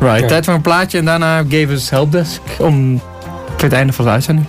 Right, Ja. tijd voor een plaatje en daarna Gave us Helpdesk om voor het einde van de uitzending.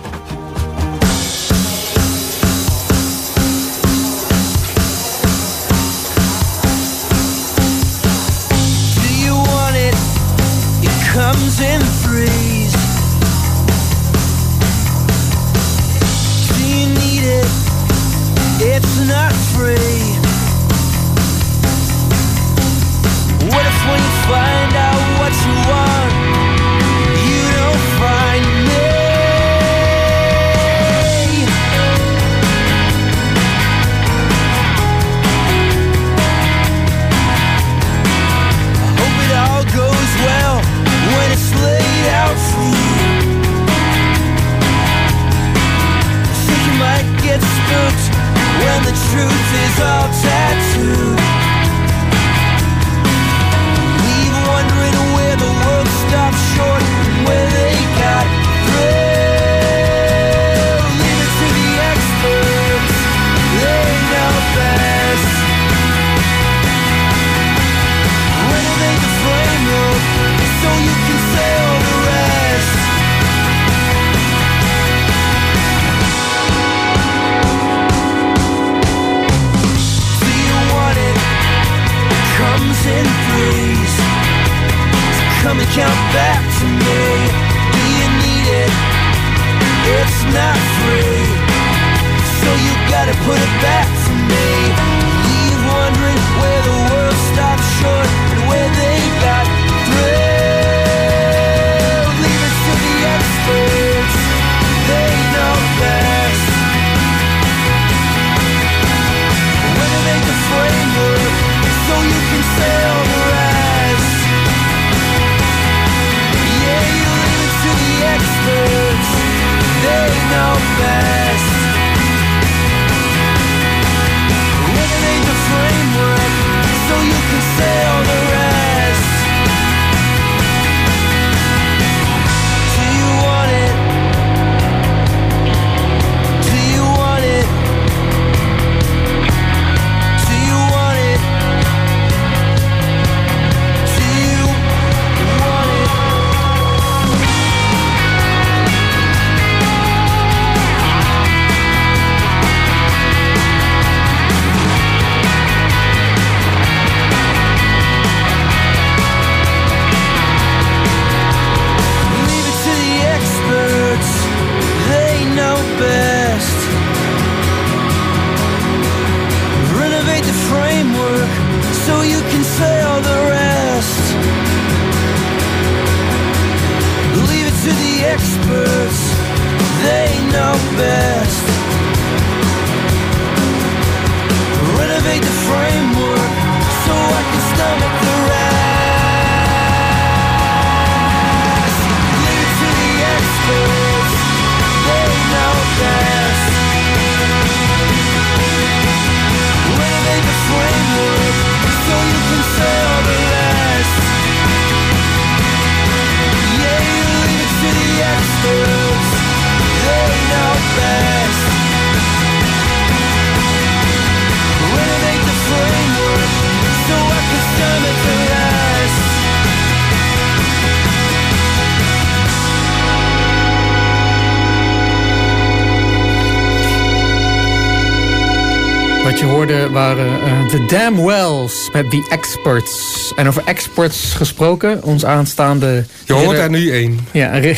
Hoorde waren eh, The Damn Wells met The Experts. En over experts gesproken, ons aanstaande... Je hoort er nu één. Ja, ja, ik,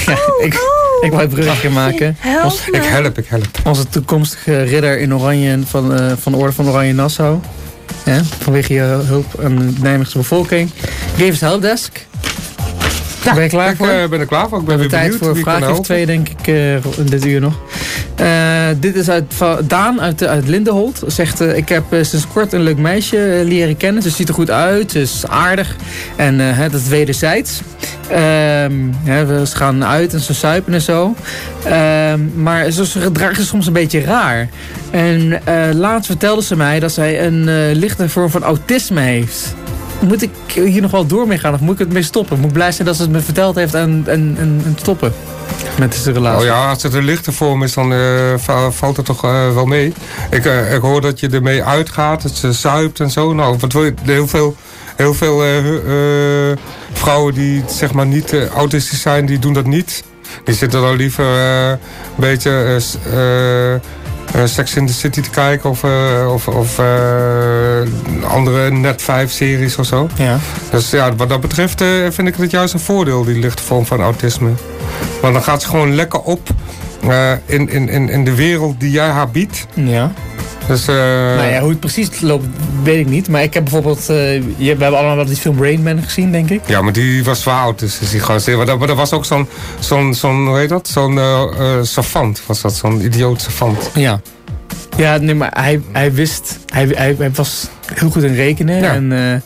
Ik wou het bruggetje maken. Ons- Ik help, ik help. Onze toekomstige ridder in Oranje van, eh, van de Orde van Oranje Nassau. Hè, vanwege je hulp aan de Nijmeegse bevolking. Gevens Helpdesk. Ben je klaar ik voor? eh, ben er klaar voor. Ik ben weer tijd voor een vraag of twee, denk ik, eh, in dit uur nog. Eh, dit is uit van Daan uit, uit Lindenholt. Zegt, eh, ik heb eh, sinds kort een leuk meisje eh, leren kennen. Ze ziet er goed uit, ze is aardig. En eh, hè, dat is wederzijds. Ehm, hè, we ze gaan uit en ze suipen en zo. Ehm, maar ze, ze gedraagt zich soms een beetje raar. En eh, laatst vertelde ze mij dat zij een eh, lichte vorm van autisme heeft. Moet ik hier nog wel door mee gaan of moet ik het mee stoppen? Ik moet blij zijn dat ze het me verteld heeft en, en, en, en stoppen met deze relatie. Oh ja, als het een lichte vorm is, dan eh, va- valt het toch eh, wel mee. Ik, eh, ik hoor dat je ermee uitgaat, dat ze zuipt en zo. Nou, wat wil je? Heel veel, heel veel vrouwen die zeg maar niet autistisch zijn, die doen dat niet. Die zitten dan liever een beetje Sex in the City te kijken of, eh, of, of eh, andere Net 5 series of zo. Ja. Dus ja, wat dat betreft eh, vind ik het juist een voordeel, die lichte vorm van autisme. Want dan gaat ze gewoon lekker op eh, in, in, in, in de wereld die jij haar biedt. Ja. Dus, eh, nou ja, hoe het precies loopt, weet ik niet. Maar ik heb bijvoorbeeld... eh, je, we hebben allemaal wel die film Rain Man gezien, denk ik. ja, maar die was zwaar autistisch, die gast. Maar dat, maar dat was ook zo'n, zo'n, zo'n hoe heet dat? Zo'n eh, savant was dat, zo'n idioot savant. Ja. Ja, nee, maar hij, hij wist... Hij, hij, hij was heel goed in rekenen. Ja. En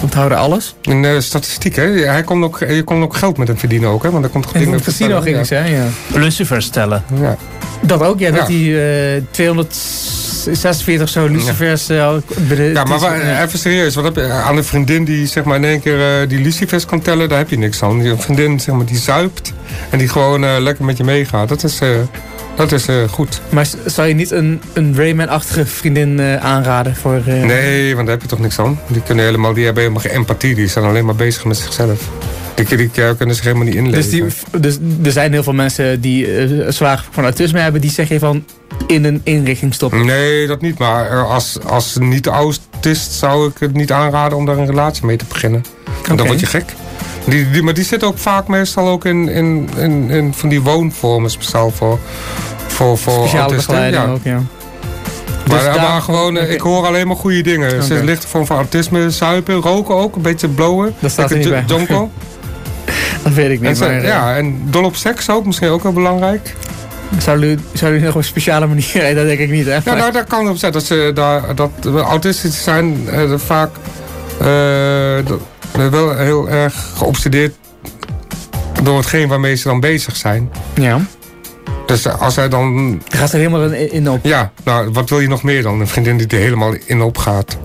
onthouden alles. In eh, statistiek, hè? Hij kon ook, je kon ook geld met hem verdienen ook, hè? Want er komt in dingen het casino ging ja. ja. Lucifers tellen. Ja. Dat ook, ja. Dat Ja. hij eh 246 zo lucifers... eh, binnen- Ja, maar ja. even serieus. Wat heb je aan een vriendin die zeg maar in één keer eh, die lucifers kan tellen? Daar heb je niks aan. Een vriendin zeg maar, die zuipt en die gewoon eh, lekker met je meegaat. Dat is, eh, dat is eh, goed. Maar zou je niet een, een Rayman-achtige vriendin eh, aanraden voor... eh, Nee, want daar heb je toch niks aan. Die, kunnen helemaal, die hebben helemaal geen empathie. Die zijn alleen maar bezig met zichzelf. Die, die, kunnen zich helemaal niet inleven. Dus, die, dus er zijn heel veel mensen die zwaar van autisme hebben... die zeggen van in een inrichting stoppen. Nee, dat niet. Maar als, als niet-autist zou ik het niet aanraden om daar een relatie mee te beginnen. Dan word je gek. Die, die, maar die zitten ook vaak meestal ook in, in, in, in van die woonvormen speciaal voor, voor, voor Speciale autisten. Ja. ook, ja. Maar, Dus maar daar- gewoon, eh, ik hoor alleen maar goede dingen. Ze ligt vorm van autisme, zuipen, roken ook, een beetje blowen. Dat staat er niet bij. Dat weet ik En, niet. ze- Maar, eh, ja, en dol op seks ook, misschien ook wel belangrijk. Zou jullie zou nog op een speciale manier... Dat denk ik niet, hè? Ja, nou, daar kan op zijn dat ze daar, dat we autistisch zijn eh, vaak dat- eh, wel heel erg geobsedeerd door hetgeen waarmee ze dan bezig zijn. ja. Dus eh, als hij dan, gaat er helemaal in, op. ja, nou, wat wil je nog meer dan? Een vriendin die er helemaal in opgaat.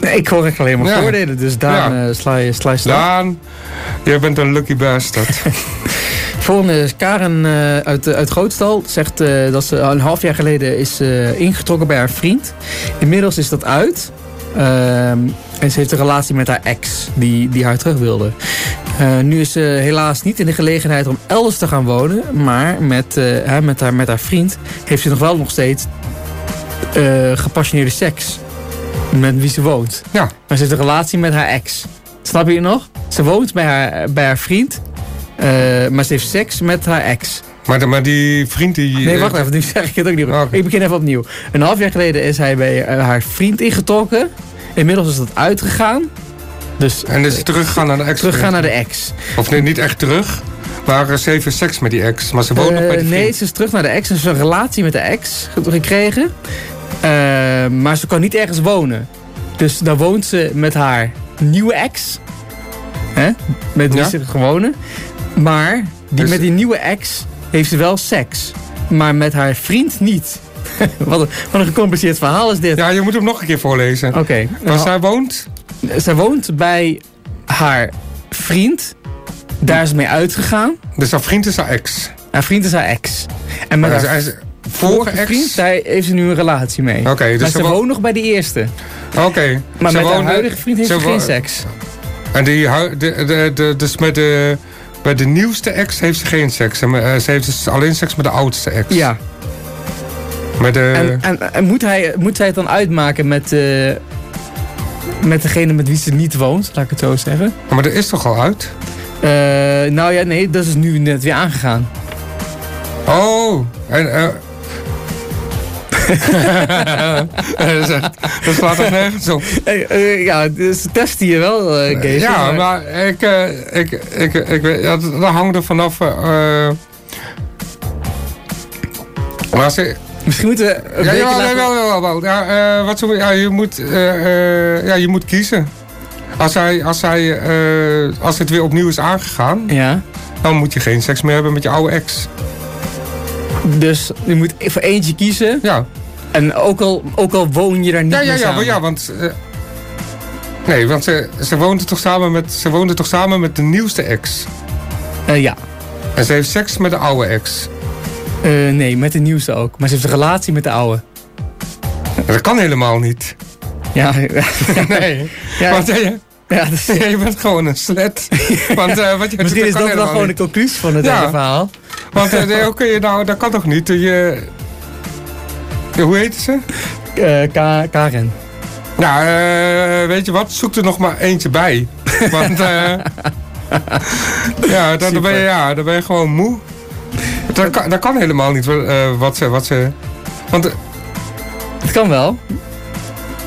Nee, ik hoor echt alleen maar Ja. voordelen. Dus Daan, Ja. eh, sla je sla je. Daan, jij bent een lucky bastard. Volgende is Karen eh, uit, uit Grootstal. Zegt eh, dat ze een half jaar geleden is eh, ingetrokken bij haar vriend. Inmiddels is dat uit. Ehm, en ze heeft een relatie met haar ex die, die haar terug wilde. Eh, nu is ze helaas niet in de gelegenheid om elders te gaan wonen. Maar met, eh, hè, met, haar, met haar vriend heeft ze nog wel nog steeds eh, gepassioneerde seks. Met wie ze woont. Ja. Maar ze heeft een relatie met haar ex. Snap je het nog? Ze woont bij haar, bij haar vriend. maar ze heeft seks met haar ex. Maar, de- maar die vriend die... Nee, eh, wacht even. Nu zeg ik het ook niet. goed. Oké. Ik begin even opnieuw. Een half jaar geleden is hij bij eh, haar vriend ingetrokken. Inmiddels is dat uitgegaan. Dus En is hij teruggegaan naar de ex? teruggaan naar de ex. Of nee, niet echt terug. Maar eh, ze heeft seks met die ex. Maar ze woont nog bij Eh, die vriend. nee, ze is terug naar de ex. Ze heeft een relatie met de ex ge- gekregen. Eh, maar ze kan niet ergens wonen. Dus dan woont ze met haar nieuwe ex. Hè? Met wie Ja. ze gewone. Maar die, Dus- met die nieuwe ex heeft ze wel seks. Maar met haar vriend niet. wat, een, wat een gecompliceerd verhaal is dit. Ja, je moet hem nog een keer voorlezen. Oké. Waar zij woont? Zij woont bij haar vriend. Daar is ze mee uitgegaan. Dus haar vriend is haar ex. Haar vriend is haar ex. En met haar is- vorige ex? vriend, daar heeft ze nu een relatie mee. Oké, dus maar ze ze wo- woont nog bij de eerste. Oké. Maar Ze met haar huidige vriend heeft ze, geen seks. En die, de, de, de, dus met de, bij de nieuwste ex heeft ze geen seks. Eh, ze heeft dus alleen seks met de oudste ex. Ja. Met de, En, en, en moet, hij, moet zij het dan uitmaken met, eh, met degene met wie ze niet woont, laat ik het zo zeggen? maar dat is toch al uit? Eh, nou ja, nee, dat is nu net weer aangegaan. Oh, en... dat, slaat toch nergens op. Hey, eh, ja, dus ze testen je wel, eh Kees. ja, maar ik, eh, ik, ik, ik, weet- ja, dat hangt er vanaf. eh, maar ze, Misschien moeten we een ja, ja, wel, wel, wel, wel. Ja, eh, wat zo, ja, je moet, eh, eh, ja, je moet kiezen. Als, hij, als, hij, eh, als het weer opnieuw is aangegaan, Ja, dan moet je geen seks meer hebben met je oude ex. Dus je moet voor eentje kiezen. Ja, En ook al, ook al woon je daar niet ja, ja, meer ja, samen. ja want. eh, nee, want ze, ze, woonde toch samen met, ze woonde toch samen met de nieuwste ex. Eh, ja. En ze heeft seks met de oude ex. Eh, nee, met de nieuwste ook. Maar ze heeft een relatie met de oude. Dat kan helemaal niet. Ja, Nee. ja, Want eh, je, ja, dus- je bent gewoon een slet. Want eh, wat je misschien is dat wel gewoon de conclusie van het Ja. hele verhaal. Want hoe kun je nou, dat kan toch niet? Je, hoe heet ze? Eh, Ka- Karen. Nou, eh, weet je wat? Zoek er nog maar eentje bij. Want eh, ja, dan, dan ben je, ja, dan ben je gewoon moe. Dat kan, dat kan helemaal niet wat ze... Wat ze want, Het kan wel.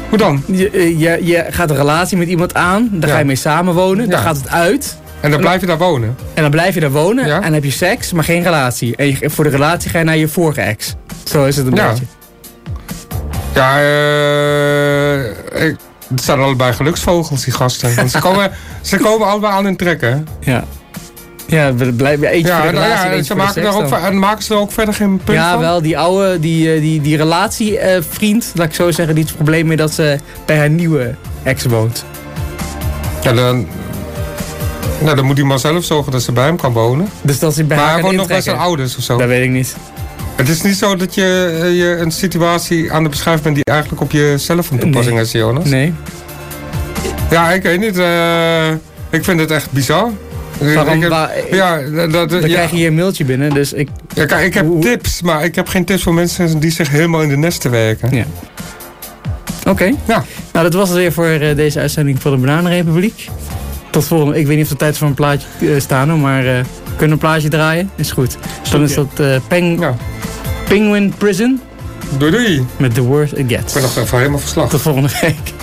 hoe dan? Je, je, je gaat een relatie met iemand aan. Daar Ja. ga je mee samenwonen. Dan gaat het uit. En dan blijf je daar wonen. En dan blijf je daar wonen. Ja. En heb je seks, maar geen relatie. En je- voor de relatie ga je naar je vorige ex. Zo is het een Ja. beetje. Ja, eh, ik, het zijn allebei geluksvogels, die gasten. Want ze komen, ze komen allebei aan hun trekken. Ja. Ja, we blijven eentje Ja, voor de nou relatie, ja, ze maken, ook, en maken ze er ook verder geen punt Ja, van? wel, die oude, die, eh, die, die relatievriend, laat ik zo zeggen, die heeft het probleem mee dat ze bij haar nieuwe ex woont. Ja, dan, nou, dan moet hij maar zelf zorgen dat ze bij hem kan wonen. Dus dat ze bij maar haar hij woont nog bij zijn ouders of zo. Dat weet ik niet. Het is niet zo dat je, eh, je een situatie aan de beschrijven bent die eigenlijk op jezelf van toepassing Nee. is, Jonas. Nee. Ja, ik weet niet. eh, ik vind het echt bizar. Waarom, heb- waar- ja, dat, dat- Dan ja. krijg je hier een mailtje binnen, dus ik... Ja, kijk, ik heb Hoe- tips, maar ik heb geen tips voor mensen die zich helemaal in de nesten werken. Ja. Oké. Ja. Nou, dat was het weer voor eh, deze uitzending van de Bananenrepubliek. Tot volgende. Ik weet niet of er tijd voor een plaatje eh, staan, hoor, maar eh, kunnen een plaatje draaien? Is goed. Dan is dat eh, Peng- Ja. Penguin Prison Doei doei. met The Worst It Ik Gets. ben nog even helemaal verslag. Tot volgende week.